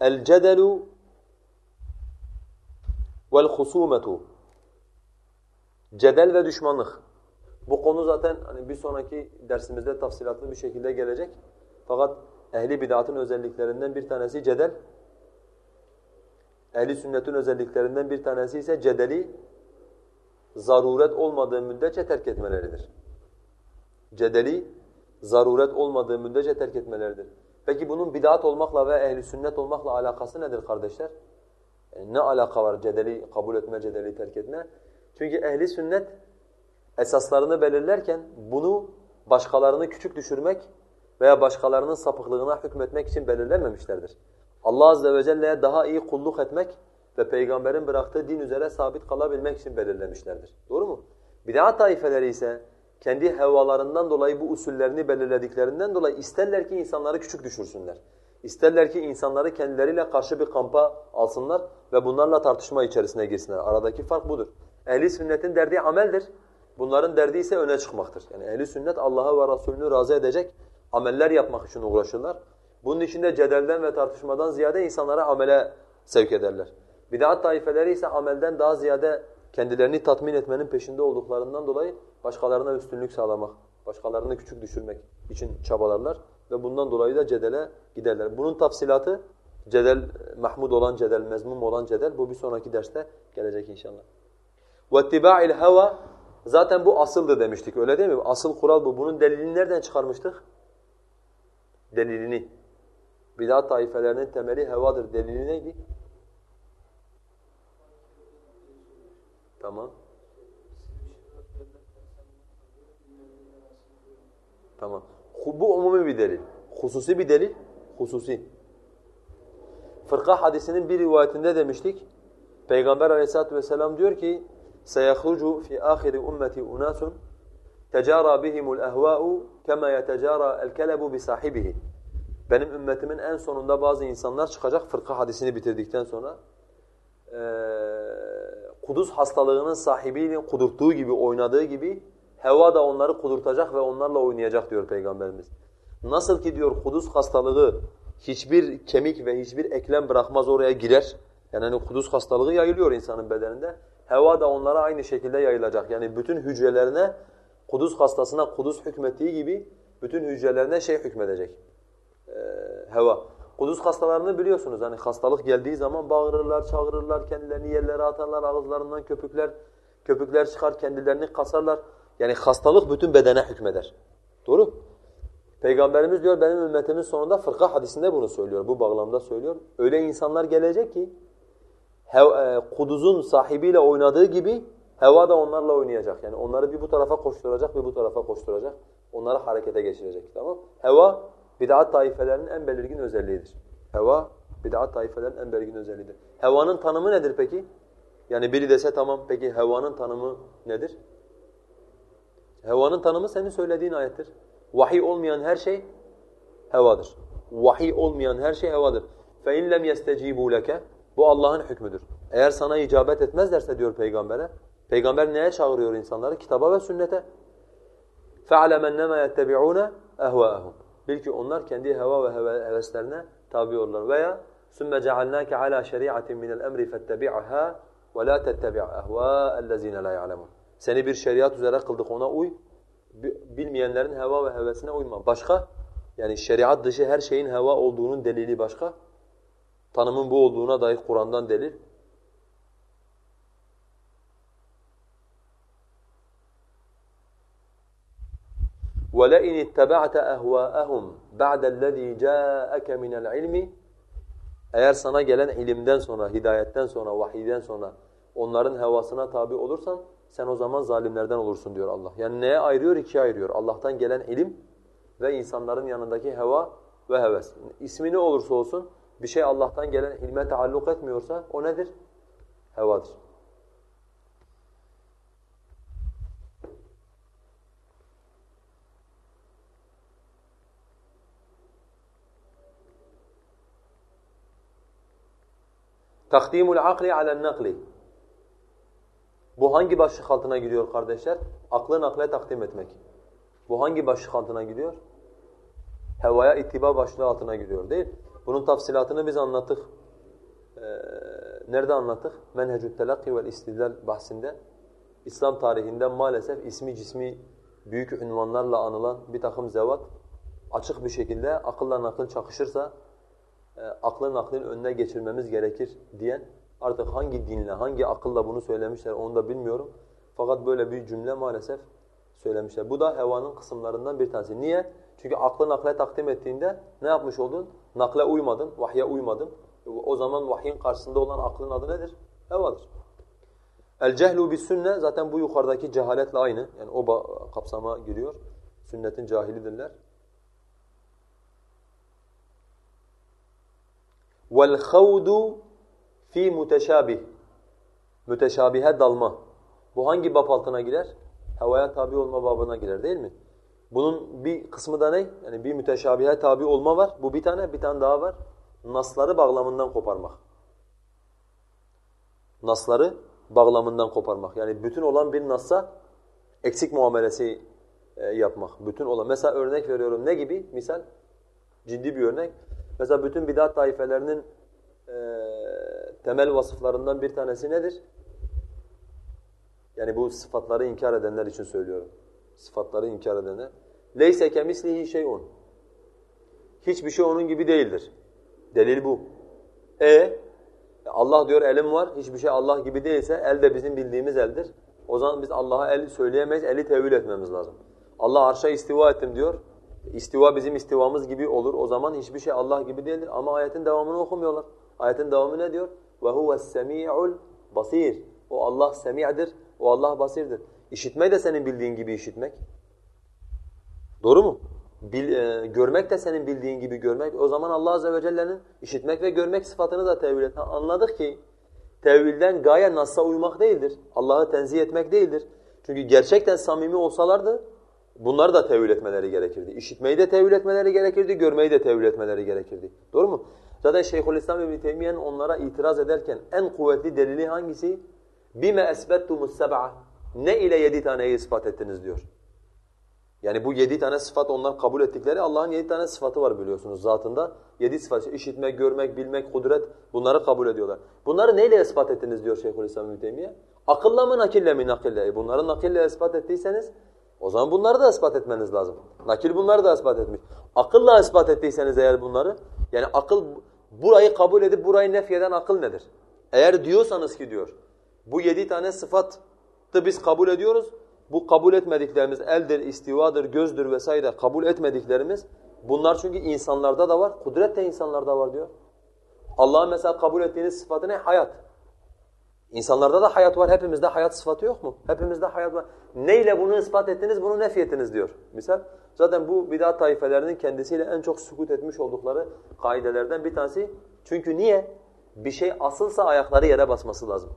El cedelu vel husumetu Cedel ve düşmanlık. Bu konu zaten hani bir sonraki dersimizde tafsilatlı bir şekilde gelecek. Fakat ehli bid'atın özelliklerinden bir tanesi cedel. Ehli sünnetin özelliklerinden bir tanesi ise cedeli zaruret olmadığı müddetçe terk etmeleridir. Cedeli zaruret olmadığı müddetçe terk etmeleridir. Peki bunun bid'at olmakla ve ehli sünnet olmakla alakası nedir kardeşler? Yani ne alaka var cedeli kabul etme, cedeli terk etme? Çünkü ehli sünnet esaslarını belirlerken bunu başkalarını küçük düşürmek veya başkalarının sapıklığına hükmetmek için belirlememişlerdir. Allah azze ve celle'ye daha iyi kulluk etmek ve peygamberin bıraktığı din üzere sabit kalabilmek için belirlemişlerdir. Doğru mu? Bid'at taifeleri ise kendi hevalarından dolayı bu usullerini belirlediklerinden dolayı isterler ki insanları küçük düşürsünler. İsterler ki insanları kendileriyle karşı bir kampa alsınlar ve bunlarla tartışma içerisine girsinler. Aradaki fark budur. Ehli sünnetin derdi ameldir. Bunların derdi ise öne çıkmaktır. Yani ehli sünnet Allah'a ve Resulünü razı edecek ameller yapmak için uğraşırlar. Bunun içinde cedelden ve tartışmadan ziyade insanlara amele sevk ederler. Bid'at taifeleri ise amelden daha ziyade kendilerini tatmin etmenin peşinde olduklarından dolayı başkalarına üstünlük sağlamak, başkalarını küçük düşürmek için çabalarlar ve bundan dolayı da cedele giderler. Bunun tafsilatı cedel mahmud olan cedel, mezmum olan cedel bu bir sonraki derste gelecek inşallah. وَاتِّبَاعِ الْهَوَى Zaten bu asıldı demiştik öyle değil mi? Asıl kural bu. Bunun delilini nereden çıkarmıştık? Delilini. Bidat taifelerinin temeli hevadır. Delili neydi? Tamam. Tamam. Bu umumi bir delil. Hususi bir delil. Hususi. Fırka hadisinin bir rivayetinde demiştik. Peygamber aleyhissalatu vesselam diyor ki سَيَخْرُجُ فِي آخِرِ أُمَّتِ أُنَاسٌ تَجَارَى بِهِمُ الْأَهْوَاءُ كَمَا يَتَجَارَى الْكَلَبُ بِصَاحِبِهِ Benim ümmetimin en sonunda bazı insanlar çıkacak fırka hadisini bitirdikten sonra. Ee, kuduz hastalığının sahibinin kudurttuğu gibi, oynadığı gibi heva da onları kudurtacak ve onlarla oynayacak diyor Peygamberimiz. Nasıl ki diyor kuduz hastalığı hiçbir kemik ve hiçbir eklem bırakmaz oraya girer. Yani hani kuduz hastalığı yayılıyor insanın bedeninde. Heva da onlara aynı şekilde yayılacak. Yani bütün hücrelerine kuduz hastasına kuduz hükmettiği gibi bütün hücrelerine şey hükmedecek. Ee, heva. Kuduz hastalarını biliyorsunuz hani hastalık geldiği zaman bağırırlar, çağırırlar, kendilerini yerlere atarlar, ağızlarından köpükler, köpükler çıkar, kendilerini kasarlar. Yani hastalık bütün bedene hükmeder. Doğru? Peygamberimiz diyor benim ümmetimin sonunda fırka hadisinde bunu söylüyor, bu bağlamda söylüyor. Öyle insanlar gelecek ki kuduzun sahibiyle oynadığı gibi heva da onlarla oynayacak. Yani onları bir bu tarafa koşturacak, bir bu tarafa koşturacak. Onları harekete geçirecek. Tamam? Heva bid'at taifelerinin en belirgin özelliğidir. Heva bid'at taifelerinin en belirgin özelliğidir. Hevanın tanımı nedir peki? Yani biri dese tamam peki hevanın tanımı nedir? Hevanın tanımı senin söylediğin ayettir. Vahiy olmayan her şey hevadır. Vahiy olmayan her şey hevadır. فَاِنْ لَمْ يَسْتَجِيبُوا لَكَ Bu Allah'ın hükmüdür. Eğer sana icabet etmezlerse diyor peygambere, peygamber neye çağırıyor insanları? Kitaba ve sünnete. فَعْلَمَ اَنَّمَا يَتَّبِعُونَ اَهْوَاءَهُمْ Bil ki onlar kendi heva ve heveslerine tabi olurlar. Veya ثُمَّ جَعَلْنَاكَ عَلَى شَرِيعَةٍ مِنَ الْأَمْرِ فَاتَّبِعْهَا وَلَا تَتَّبِعْ اَهْوَاءَ الَّذ۪ينَ لَا يَعْلَمُونَ Seni bir şeriat üzere kıldık ona uy. Bilmeyenlerin heva ve hevesine uyma. Başka? Yani şeriat dışı her şeyin heva olduğunun delili başka. Tanımın bu olduğuna dair Kur'an'dan delil. وَلَئِنِ اتَّبَعْتَ أَهْوَاءَهُمْ بَعْدَ الَّذ۪ي جَاءَكَ مِنَ الْعِلْمِ Eğer sana gelen ilimden sonra, hidayetten sonra, vahiyden sonra onların hevasına tabi olursan sen o zaman zalimlerden olursun diyor Allah. Yani neye ayırıyor? İkiye ayırıyor. Allah'tan gelen ilim ve insanların yanındaki heva ve heves. İsmi ne olursa olsun bir şey Allah'tan gelen ilme taalluk etmiyorsa o nedir? Hevadır. Takdimul akli alen nakli. Bu hangi başlık altına giriyor kardeşler? Aklı nakle takdim etmek. Bu hangi başlık altına giriyor? Hevaya ittiba başlığı altına giriyor değil Bunun tafsilatını biz anlattık. Ee, nerede anlattık? Menhecü telakki vel istidlal bahsinde. İslam tarihinde maalesef ismi cismi büyük ünvanlarla anılan bir takım zevat açık bir şekilde akılla nakıl çakışırsa e, aklı naklin önüne geçirmemiz gerekir diyen artık hangi dinle, hangi akılla bunu söylemişler onu da bilmiyorum. Fakat böyle bir cümle maalesef söylemişler. Bu da hevanın kısımlarından bir tanesi. Niye? Çünkü aklı nakle takdim ettiğinde ne yapmış oldun? Nakle uymadın, vahye uymadın. O zaman vahyin karşısında olan aklın adı nedir? Hevadır. El cehlu bis sünne zaten bu yukarıdaki cehaletle aynı. Yani o kapsama giriyor. Sünnetin cahilidirler. Vel havdu fi muteşabih. Müteşabihe dalma. Bu hangi bab altına girer? Havaya tabi olma babına girer değil mi? Bunun bir kısmı da ne? Yani bir müteşabihe tabi olma var. Bu bir tane, bir tane daha var. Nasları bağlamından koparmak. Nasları bağlamından koparmak. Yani bütün olan bir nassa eksik muamelesi e, yapmak. Bütün olan. Mesela örnek veriyorum ne gibi? Misal ciddi bir örnek. Mesela bütün bidat taifelerinin e, temel vasıflarından bir tanesi nedir? Yani bu sıfatları inkar edenler için söylüyorum. Sıfatları inkar edenler. Leyse kemislihi şeyun. Hiçbir şey onun gibi değildir. Delil bu. E Allah diyor elim var. Hiçbir şey Allah gibi değilse el de bizim bildiğimiz eldir. O zaman biz Allah'a el söyleyemeyiz. Eli tevil etmemiz lazım. Allah arşa istiva ettim diyor. İstiva bizim istivamız gibi olur. O zaman hiçbir şey Allah gibi değildir. Ama ayetin devamını okumuyorlar. Ayetin devamı ne diyor? وَهُوَ السَّمِيعُ basir. O Allah semi'dir, o Allah basirdir. İşitmeyi de senin bildiğin gibi işitmek. Doğru mu? Bil, e, görmek de senin bildiğin gibi görmek. O zaman Allah Azze ve Celle'nin işitmek ve görmek sıfatını da tevil et. Anladık ki tevilden gaye Nas'a uymak değildir. Allah'ı tenzih etmek değildir. Çünkü gerçekten samimi olsalardı bunları da tevil etmeleri gerekirdi. İşitmeyi de tevil etmeleri gerekirdi, görmeyi de tevil etmeleri gerekirdi. Doğru mu? Zaten Şeyhülislam İbn Teymiyye'nin onlara itiraz ederken en kuvvetli delili hangisi? Bime esbettumus seb'a. Ne ile yedi taneyi ispat ettiniz diyor. Yani bu yedi tane sıfat onlar kabul ettikleri Allah'ın yedi tane sıfatı var biliyorsunuz zatında. Yedi sıfat, işitmek, görmek, bilmek, kudret bunları kabul ediyorlar. Bunları neyle ispat ettiniz diyor Şeyhülislam İbn? Akılla mı nakille mi nakille? E bunları nakille ispat ettiyseniz o zaman bunları da ispat etmeniz lazım. Nakil bunları da ispat etmiş. Akılla ispat ettiyseniz eğer bunları yani akıl burayı kabul edip burayı nefyeden akıl nedir? Eğer diyorsanız ki diyor bu yedi tane sıfatı biz kabul ediyoruz. Bu kabul etmediklerimiz eldir, istivadır, gözdür vesaire kabul etmediklerimiz bunlar çünkü insanlarda da var, kudret de insanlarda var diyor. Allah'ın mesela kabul ettiğiniz sıfatı ne? Hayat. İnsanlarda da hayat var, hepimizde hayat sıfatı yok mu? Hepimizde hayat var. Neyle bunu ispat ettiniz, bunu nefyettiniz diyor. Misal, zaten bu bidat taifelerinin kendisiyle en çok sukut etmiş oldukları kaidelerden bir tanesi. Çünkü niye? Bir şey asılsa ayakları yere basması lazım.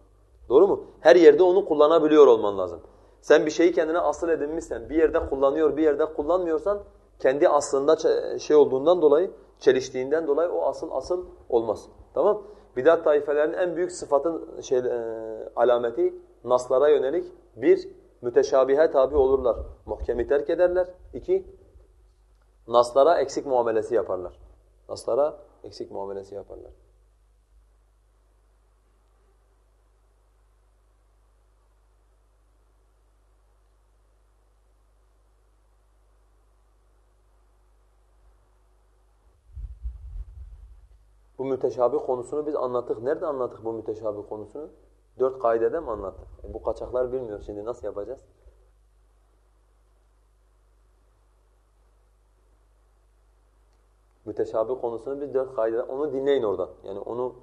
Doğru mu? Her yerde onu kullanabiliyor olman lazım. Sen bir şeyi kendine asıl edinmişsen, bir yerde kullanıyor, bir yerde kullanmıyorsan, kendi aslında şey olduğundan dolayı, çeliştiğinden dolayı o asıl asıl olmaz. Tamam? Bidat taifelerinin en büyük sıfatın şey, e, alameti naslara yönelik bir müteşabihe tabi olurlar. Muhkemi terk ederler. İki, naslara eksik muamelesi yaparlar. Naslara eksik muamelesi yaparlar. Bu müteşabih konusunu biz anlattık. Nerede anlattık bu müteşabih konusunu? Dört kaidede mi anlattık? E bu kaçaklar bilmiyor şimdi nasıl yapacağız? Müteşabih konusunu biz dört kaidede, onu dinleyin oradan. Yani onu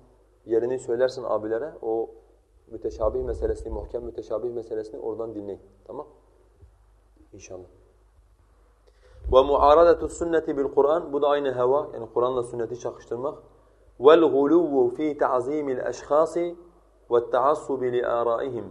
yerini söylersin abilere, o müteşabih meselesini, muhkem müteşabih meselesini oradan dinleyin. Tamam? İnşallah. Ve muaradetu sünneti bil Kur'an bu da aynı heva yani Kur'anla sünneti çakıştırmak. Vel guluvu fi ta'zimil eşhasi وَالتَّعَصُّبِ لِآرَائِهِمْ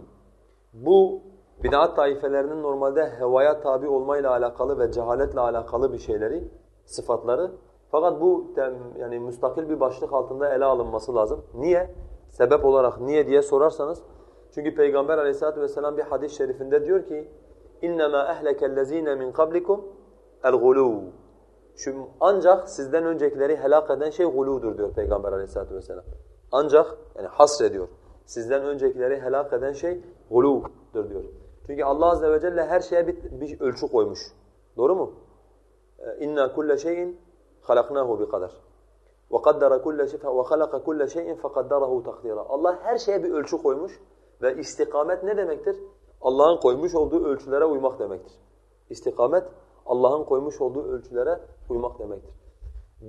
Bu bid'at taifelerinin normalde hevaya tabi olmayla alakalı ve cehaletle alakalı bir şeyleri, sıfatları. Fakat bu yani müstakil bir başlık altında ele alınması lazım. Niye? Sebep olarak niye diye sorarsanız çünkü Peygamber Aleyhisselatü vesselam bir hadis-i şerifinde diyor ki اِنَّمَا اَهْلَكَ الَّذ۪ينَ مِنْ قَبْلِكُمْ الْغُلُوُ Şu ancak sizden öncekileri helak eden şey guludur diyor Peygamber Aleyhisselatü vesselam. Ancak yani hasrediyor. Sizden öncekileri helak eden şey guludur diyor. Çünkü Allah azze ve celle her şeye bir, bir ölçü koymuş. Doğru mu? İnna kulle şeyin halaknahu bi kadar. Ve kaddara kulle şey ve halaka kulle şeyin fekaddarahu takdira. Allah her şeye bir ölçü koymuş ve istikamet ne demektir? Allah'ın koymuş olduğu ölçülere uymak demektir. İstikamet Allah'ın koymuş olduğu ölçülere uymak demektir.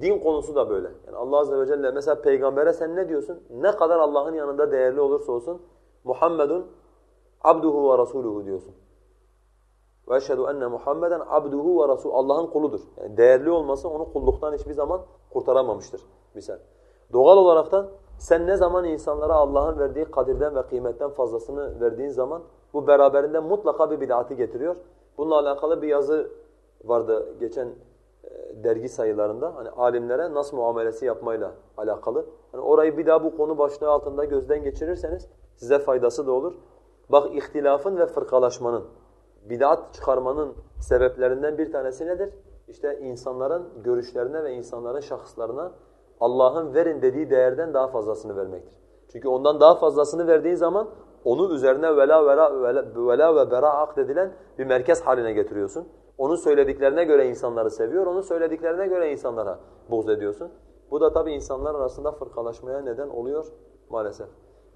Din konusu da böyle. Yani Allah azze ve celle mesela peygambere sen ne diyorsun? Ne kadar Allah'ın yanında değerli olursa olsun Muhammedun abduhu ve rasuluhu diyorsun. Ve eşhedü enne Muhammeden abduhu ve rasul Allah'ın kuludur. Yani değerli olması onu kulluktan hiçbir zaman kurtaramamıştır misal. Doğal olaraktan sen ne zaman insanlara Allah'ın verdiği kadirden ve kıymetten fazlasını verdiğin zaman bu beraberinde mutlaka bir bid'atı getiriyor. Bununla alakalı bir yazı vardı geçen e, dergi sayılarında. Hani alimlere nasıl muamelesi yapmayla alakalı. Hani orayı bir daha bu konu başlığı altında gözden geçirirseniz size faydası da olur. Bak ihtilafın ve fırkalaşmanın, bid'at çıkarmanın sebeplerinden bir tanesi nedir? İşte insanların görüşlerine ve insanların şahıslarına Allah'ın verin dediği değerden daha fazlasını vermektir. Çünkü ondan daha fazlasını verdiğin zaman onu üzerine vela, vela, vela, vela ve bera akdedilen bir merkez haline getiriyorsun. Onun söylediklerine göre insanları seviyor, onun söylediklerine göre insanlara buğz ediyorsun. Bu da tabii insanlar arasında fırkalaşmaya neden oluyor maalesef.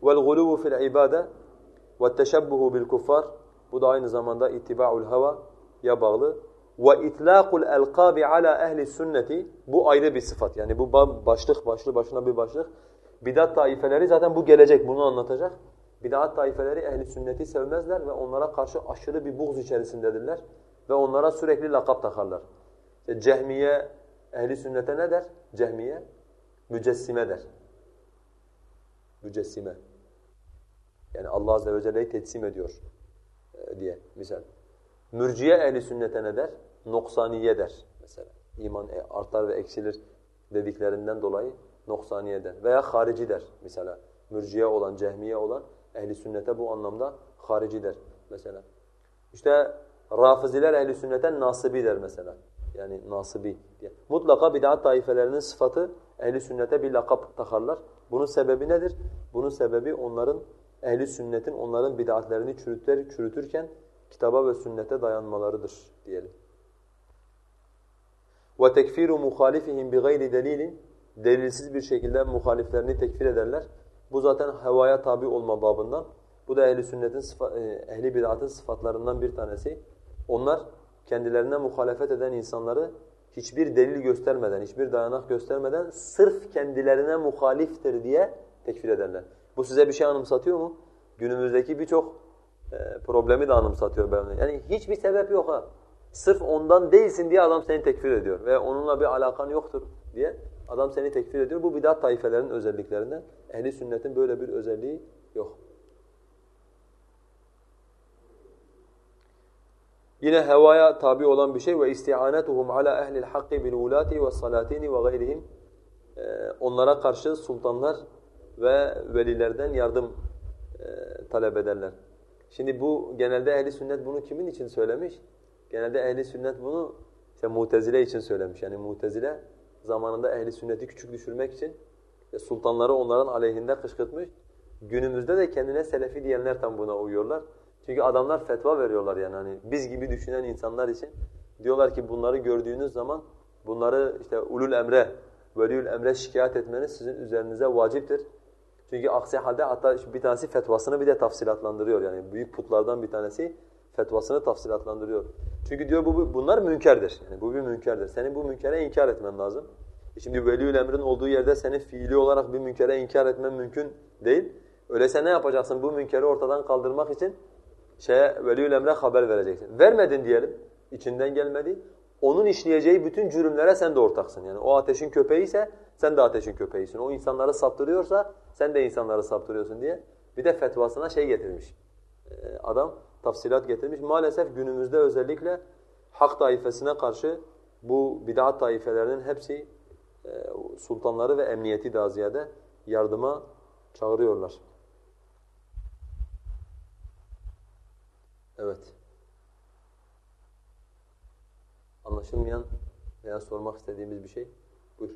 وَالْغُلُوُ فِي الْعِبَادَةِ وَالتَّشَبُّهُ بِالْكُفَّارِ Bu da aynı zamanda itiba'ul hava ya bağlı. وَاِطْلَاقُ الْاَلْقَابِ عَلَى اَهْلِ sünneti Bu ayrı bir sıfat. Yani bu başlık, başlı başına bir başlık. Bidat taifeleri zaten bu gelecek, bunu anlatacak. Bidat taifeleri ehli sünneti sevmezler ve onlara karşı aşırı bir buğz içerisindedirler. Ve onlara sürekli lakap takarlar. İşte cehmiye ehli sünnete ne der? Cehmiye mücessime der. Mücessime. Yani Allah azze ve celle'yi tetsim ediyor e, diye misal. Mürciye ehli sünnete ne der? Noksaniye der mesela. İman e, artar ve eksilir dediklerinden dolayı noksaniye der. Veya harici der mesela. Mürciye olan, cehmiye olan ehli sünnete bu anlamda harici der mesela. İşte Rafiziler ehli sünneten nasibi der mesela. Yani nasibi diye. Mutlaka bid'at taifelerinin sıfatı ehli sünnete bir lakap takarlar. Bunun sebebi nedir? Bunun sebebi onların ehli sünnetin onların bid'atlerini çürütler, çürütürken kitaba ve sünnete dayanmalarıdır diyelim. Ve tekfiru muhalifihim bi gayri delilin delilsiz bir şekilde muhaliflerini tekfir ederler. Bu zaten hevaya tabi olma babından. Bu da ehli sünnetin ehli bid'atın sıfatlarından bir tanesi. Onlar kendilerine muhalefet eden insanları hiçbir delil göstermeden, hiçbir dayanak göstermeden sırf kendilerine muhaliftir diye tekfir ederler. Bu size bir şey anımsatıyor mu? Günümüzdeki birçok e, problemi de anımsatıyor benimle. Yani hiçbir sebep yok ha. Sırf ondan değilsin diye adam seni tekfir ediyor ve onunla bir alakan yoktur diye adam seni tekfir ediyor. Bu bidat taifelerinin özelliklerinden. Ehli sünnetin böyle bir özelliği yok. Yine hevaya tabi olan bir şey ve isti'anetuhum ala ehlil hakki bil ulati ve salatini ve gayrihim. Ee, onlara karşı sultanlar ve velilerden yardım e, talep ederler. Şimdi bu genelde ehli sünnet bunu kimin için söylemiş? Genelde ehli sünnet bunu işte Mutezile için söylemiş. Yani Mutezile zamanında ehli sünneti küçük düşürmek için sultanları onların aleyhinde kışkırtmış. Günümüzde de kendine selefi diyenler tam buna uyuyorlar. Çünkü adamlar fetva veriyorlar yani hani biz gibi düşünen insanlar için. Diyorlar ki bunları gördüğünüz zaman bunları işte ulul emre, veliyül emre şikayet etmeniz sizin üzerinize vaciptir. Çünkü aksi halde hatta bir tanesi fetvasını bir de tafsilatlandırıyor yani büyük putlardan bir tanesi fetvasını tafsilatlandırıyor. Çünkü diyor bu bunlar münkerdir. Yani bu bir münkerdir. Senin bu münkere inkar etmen lazım. E şimdi veliül emrin olduğu yerde senin fiili olarak bir münkere inkar etmen mümkün değil. Öyleyse ne yapacaksın bu münkeri ortadan kaldırmak için? Şeye veliül emre haber vereceksin. Vermedin diyelim, içinden gelmedi. Onun işleyeceği bütün cürümlere sen de ortaksın. Yani o ateşin köpeği ise sen de ateşin köpeğisin. O insanları saptırıyorsa sen de insanları saptırıyorsun diye Bir de fetvasına şey getirmiş. Ee, adam tafsilat getirmiş. Maalesef günümüzde özellikle hak taifesine karşı bu bid'at taifelerinin hepsi e, sultanları ve emniyeti daha ziyade yardıma çağırıyorlar. Evet. Anlaşılmayan veya sormak istediğimiz bir şey? Buyur.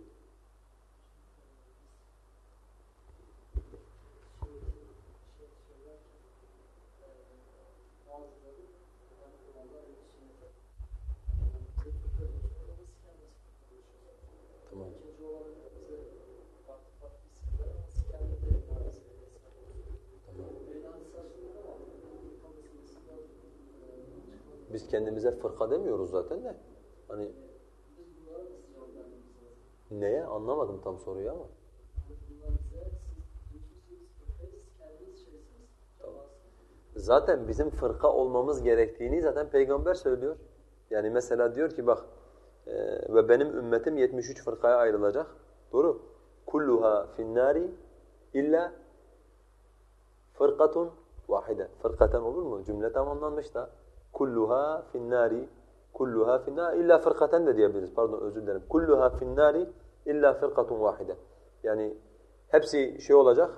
Tamam. Kendimize fırka demiyoruz zaten de. Hani neye anlamadım tam soruyu ama. Zaten bizim fırka olmamız gerektiğini zaten peygamber söylüyor. Yani mesela diyor ki bak e, ve benim ümmetim 73 fırkaya ayrılacak. Doğru. Kulluha finnari illa fırkatun vahide. Fırkaten olur mu? Cümle tamamlanmış da. Kulluha finnari kulluha finnari illa fırkaten de diyebiliriz. Pardon özür dilerim. Kulluha finnari illa fırkatun vahide. Yani hepsi şey olacak,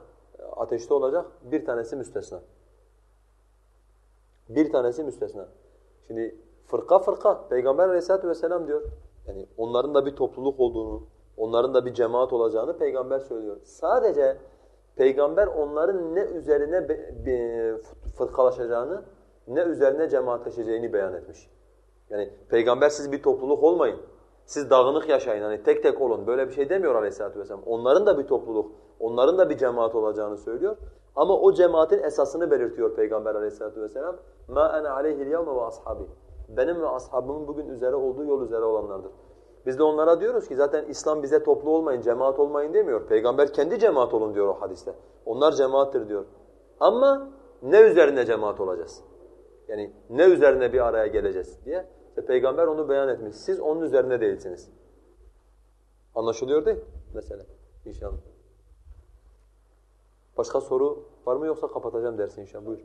ateşte olacak. Bir tanesi müstesna. Bir tanesi müstesna. Şimdi fırka fırka. Peygamber aleyhissalatu vesselam diyor. Yani onların da bir topluluk olduğunu, onların da bir cemaat olacağını peygamber söylüyor. Sadece peygamber onların ne üzerine fırkalaşacağını, ne üzerine cemaatleşeceğini beyan etmiş. Yani peygamber siz bir topluluk olmayın. Siz dağınık yaşayın hani tek tek olun. Böyle bir şey demiyor Aleyhisselatü vesselam. Onların da bir topluluk, onların da bir cemaat olacağını söylüyor. Ama o cemaatin esasını belirtiyor Peygamber Aleyhisselatü vesselam. Ana aleyhi'l yevme ve ashabi. Benim ve ashabımın bugün üzere olduğu yol üzere olanlardır. Biz de onlara diyoruz ki zaten İslam bize toplu olmayın, cemaat olmayın demiyor. Peygamber kendi cemaat olun diyor o hadiste. Onlar cemaattir diyor. Ama ne üzerine cemaat olacağız? Yani ne üzerine bir araya geleceğiz diye. İşte Peygamber onu beyan etmiş. Siz onun üzerine değilsiniz. Anlaşılıyor değil mesela inşallah. Başka soru var mı yoksa kapatacağım dersi inşallah. Buyur.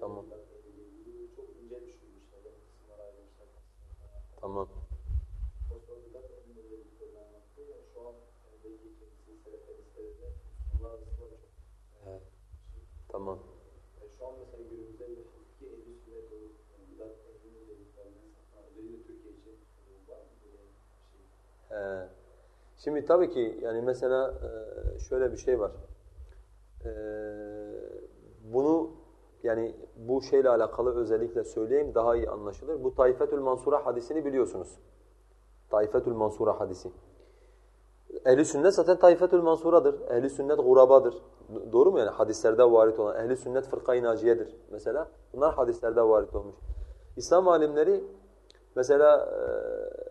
Tamam. Tamam. Evet. Tamam. Şu an mesela günümüzde yaşadaki ehli sünnet olup bidat ehlinin özelliklerinden özellikle Türkiye için var mı böyle bir şey? He. Şimdi tabii ki yani mesela e, şöyle bir şey var. E, bunu yani bu şeyle alakalı özellikle söyleyeyim daha iyi anlaşılır. Bu Taifetül Mansura hadisini biliyorsunuz. Taifetül Mansura hadisi. Ehli sünnet zaten Taifetül Mansura'dır. Ehli sünnet gurabadır. Doğru mu yani hadislerde varit olan? Ehli sünnet fırkayı naciyedir mesela. Bunlar hadislerde varit olmuş. İslam alimleri mesela e,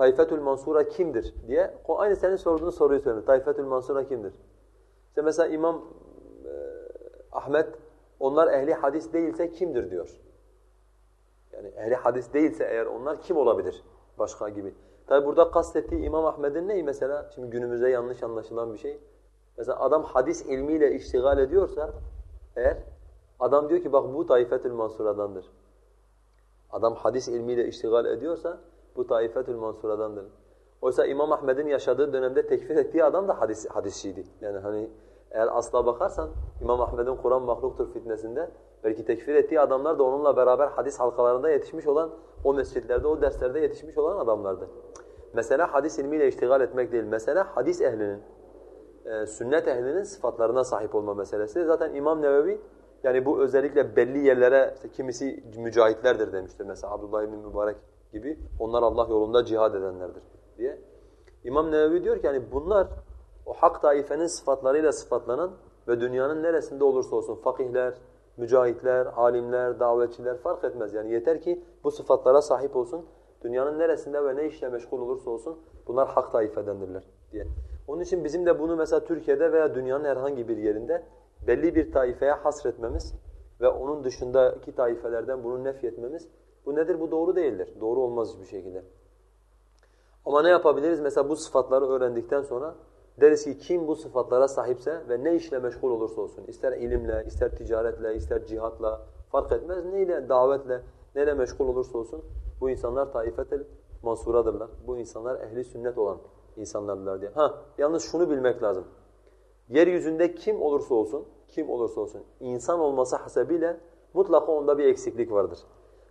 Taifetül Mansura kimdir diye aynı senin sorduğun soruyu söylüyor. Taifetül Mansura kimdir? İşte mesela İmam e, Ahmet onlar ehli hadis değilse kimdir diyor. Yani ehli hadis değilse eğer onlar kim olabilir başka gibi. Tabi burada kastettiği İmam Ahmed'in neyi mesela? Şimdi günümüzde yanlış anlaşılan bir şey. Mesela adam hadis ilmiyle iştigal ediyorsa eğer adam diyor ki bak bu Taifetül Mansura'dandır. Adam hadis ilmiyle iştigal ediyorsa bu Taifetül Mansura'dandır. Oysa İmam Ahmed'in yaşadığı dönemde tekfir ettiği adam da hadis hadisçiydi. Yani hani eğer asla bakarsan İmam Ahmed'in Kur'an mahluktur fitnesinde belki tekfir ettiği adamlar da onunla beraber hadis halkalarında yetişmiş olan, o mescitlerde, o derslerde yetişmiş olan adamlardı. Mesela hadis ilmiyle iştigal etmek değil. Mesela hadis ehlinin, e, sünnet ehlinin sıfatlarına sahip olma meselesi. Zaten İmam Nevevi yani bu özellikle belli yerlere işte kimisi mücahitlerdir demiştir. Mesela Abdullah ibn Mübarek gibi. Onlar Allah yolunda cihad edenlerdir diye. İmam Nevevi diyor ki yani bunlar o hak taifenin sıfatlarıyla sıfatlanan ve dünyanın neresinde olursa olsun fakihler, mücahitler, alimler, davetçiler fark etmez. Yani yeter ki bu sıfatlara sahip olsun. Dünyanın neresinde ve ne işle meşgul olursa olsun bunlar hak taifedendirler diye. Onun için bizim de bunu mesela Türkiye'de veya dünyanın herhangi bir yerinde belli bir taifeye hasretmemiz ve onun dışındaki taifelerden bunu nefyetmemiz bu nedir? Bu doğru değildir. Doğru olmaz hiçbir şekilde. Ama ne yapabiliriz? Mesela bu sıfatları öğrendikten sonra Deriz ki kim bu sıfatlara sahipse ve ne işle meşgul olursa olsun, ister ilimle, ister ticaretle, ister cihatla, fark etmez neyle, davetle, neyle meşgul olursa olsun bu insanlar taifetel mansuradırlar. Bu insanlar ehli sünnet olan insanlardırlar diye. Ha, yalnız şunu bilmek lazım. Yeryüzünde kim olursa olsun, kim olursa olsun insan olması hasebiyle mutlaka onda bir eksiklik vardır.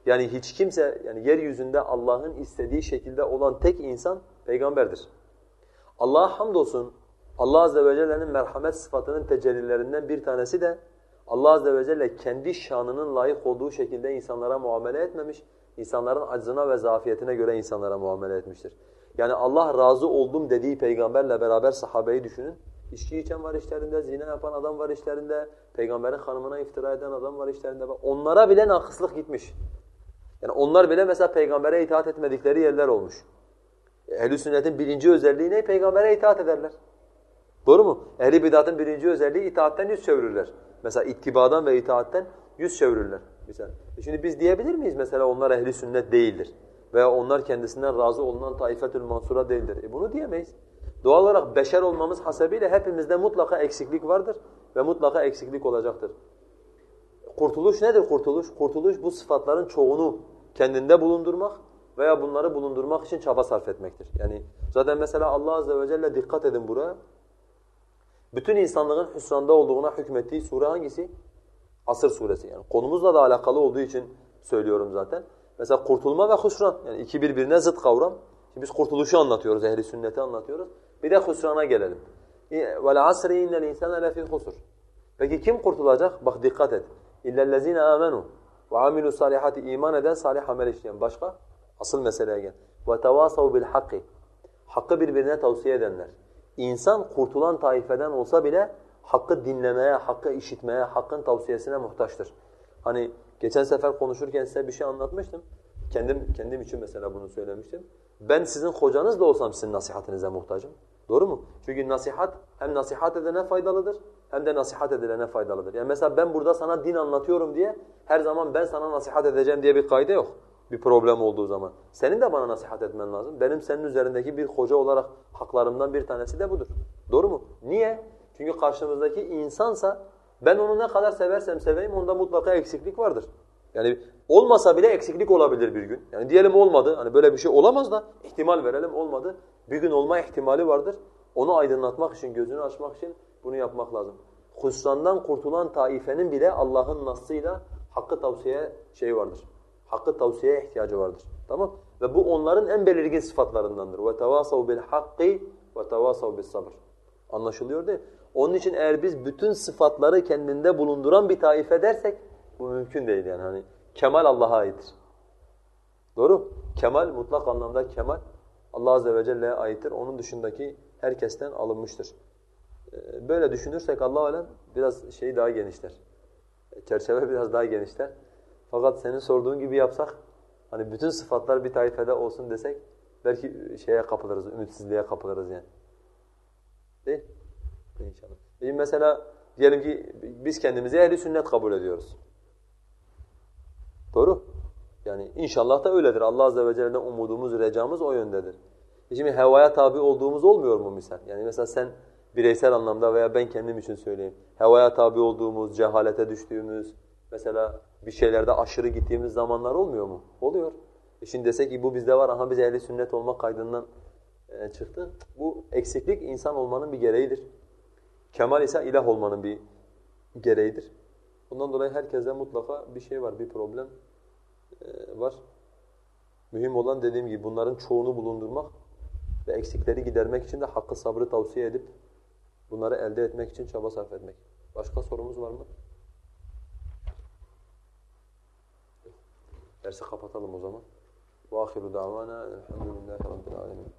Yani hiç kimse yani yeryüzünde Allah'ın istediği şekilde olan tek insan peygamberdir. Allah'a hamdolsun Allah azze ve celle'nin merhamet sıfatının tecellilerinden bir tanesi de Allah azze ve celle kendi şanının layık olduğu şekilde insanlara muamele etmemiş, insanların aczına ve zafiyetine göre insanlara muamele etmiştir. Yani Allah razı oldum dediği peygamberle beraber sahabeyi düşünün. İçki içen var işlerinde, zina yapan adam var işlerinde, peygamberin hanımına iftira eden adam var işlerinde. Onlara bile nakıslık gitmiş. Yani onlar bile mesela peygambere itaat etmedikleri yerler olmuş. Ehl-i sünnetin birinci özelliği ne? Peygambere itaat ederler. Doğru mu? Ehli bidatın birinci özelliği itaatten yüz çevirirler. Mesela ittibadan ve itaatten yüz çevirirler. Mesela. E şimdi biz diyebilir miyiz mesela onlar ehli sünnet değildir? Veya onlar kendisinden razı olunan taifetül mansura değildir. E bunu diyemeyiz. Doğal olarak beşer olmamız hasebiyle hepimizde mutlaka eksiklik vardır ve mutlaka eksiklik olacaktır. Kurtuluş nedir kurtuluş? Kurtuluş bu sıfatların çoğunu kendinde bulundurmak veya bunları bulundurmak için çaba sarf etmektir. Yani zaten mesela Allah azze ve celle dikkat edin buraya. Bütün insanlığın hüsranda olduğuna hükmettiği sure hangisi? Asır suresi yani. Konumuzla da alakalı olduğu için söylüyorum zaten. Mesela kurtulma ve hüsran yani iki birbirine zıt kavram. Şimdi biz kurtuluşu anlatıyoruz, ehli sünneti anlatıyoruz. Bir de hüsrana gelelim. وَالْعَصْرِ اِنَّ الْاِنْسَانَ لَفِي خُسُرٍ Peki kim kurtulacak? Bak dikkat et. İllellezine amenu ve amilu salihati iman eden salih amel işleyen başka asıl meseleye gel. Ve tevasav bil hakki. Hakkı birbirine tavsiye edenler. İnsan kurtulan taifeden olsa bile hakkı dinlemeye, hakkı işitmeye, hakkın tavsiyesine muhtaçtır. Hani geçen sefer konuşurken size bir şey anlatmıştım. Kendim kendim için mesela bunu söylemiştim. Ben sizin hocanız da olsam sizin nasihatinize muhtacım. Doğru mu? Çünkü nasihat hem nasihat edene faydalıdır hem de nasihat edilene faydalıdır. Yani mesela ben burada sana din anlatıyorum diye her zaman ben sana nasihat edeceğim diye bir kaide yok. Bir problem olduğu zaman. Senin de bana nasihat etmen lazım. Benim senin üzerindeki bir hoca olarak haklarımdan bir tanesi de budur. Doğru mu? Niye? Çünkü karşımızdaki insansa ben onu ne kadar seversem seveyim onda mutlaka eksiklik vardır. Yani olmasa bile eksiklik olabilir bir gün. Yani diyelim olmadı. Hani böyle bir şey olamaz da ihtimal verelim olmadı. Bir gün olma ihtimali vardır. Onu aydınlatmak için, gözünü açmak için bunu yapmak lazım. Hüsrandan kurtulan taifenin bile Allah'ın nasıyla hakkı tavsiye şey vardır. Hakkı tavsiyeye ihtiyacı vardır. Tamam? Ve bu onların en belirgin sıfatlarındandır. Ve tevasav bil hakki ve tevasav bis sabr. Anlaşılıyor değil mi? Onun için eğer biz bütün sıfatları kendinde bulunduran bir taife dersek bu mümkün değil yani hani kemal Allah'a aittir. Doğru? Kemal mutlak anlamda kemal Allah azze ve celle'ye aittir. Onun dışındaki herkesten alınmıştır. Ee, böyle düşünürsek Allah alem biraz şeyi daha genişler. Çerçeve (laughs) biraz daha genişler. Fakat senin sorduğun gibi yapsak hani bütün sıfatlar bir taifede olsun desek belki şeye kapılırız, ümitsizliğe kapılırız yani. Değil? İnşallah. Şimdi mesela diyelim ki biz kendimizi ehli sünnet kabul ediyoruz. Doğru. Yani inşallah da öyledir. Allah azze ve celle'den umudumuz, recamız o yöndedir. E şimdi hevaya tabi olduğumuz olmuyor mu misal? Yani mesela sen bireysel anlamda veya ben kendim için söyleyeyim. Hevaya tabi olduğumuz, cehalete düştüğümüz, mesela bir şeylerde aşırı gittiğimiz zamanlar olmuyor mu? Oluyor. E şimdi desek ki bu bizde var, aha biz ehli sünnet olmak kaydından e, çıktı. Bu eksiklik insan olmanın bir gereğidir. Kemal ise ilah olmanın bir gereğidir. Bundan dolayı herkeste mutlaka bir şey var, bir problem e, var. Mühim olan dediğim gibi bunların çoğunu bulundurmak ve eksikleri gidermek için de hakkı sabrı tavsiye edip bunları elde etmek için çaba sarf etmek. Başka sorumuz var mı? Dersi kapatalım o zaman. وآخر دعوانا الحمد لله رب العالمين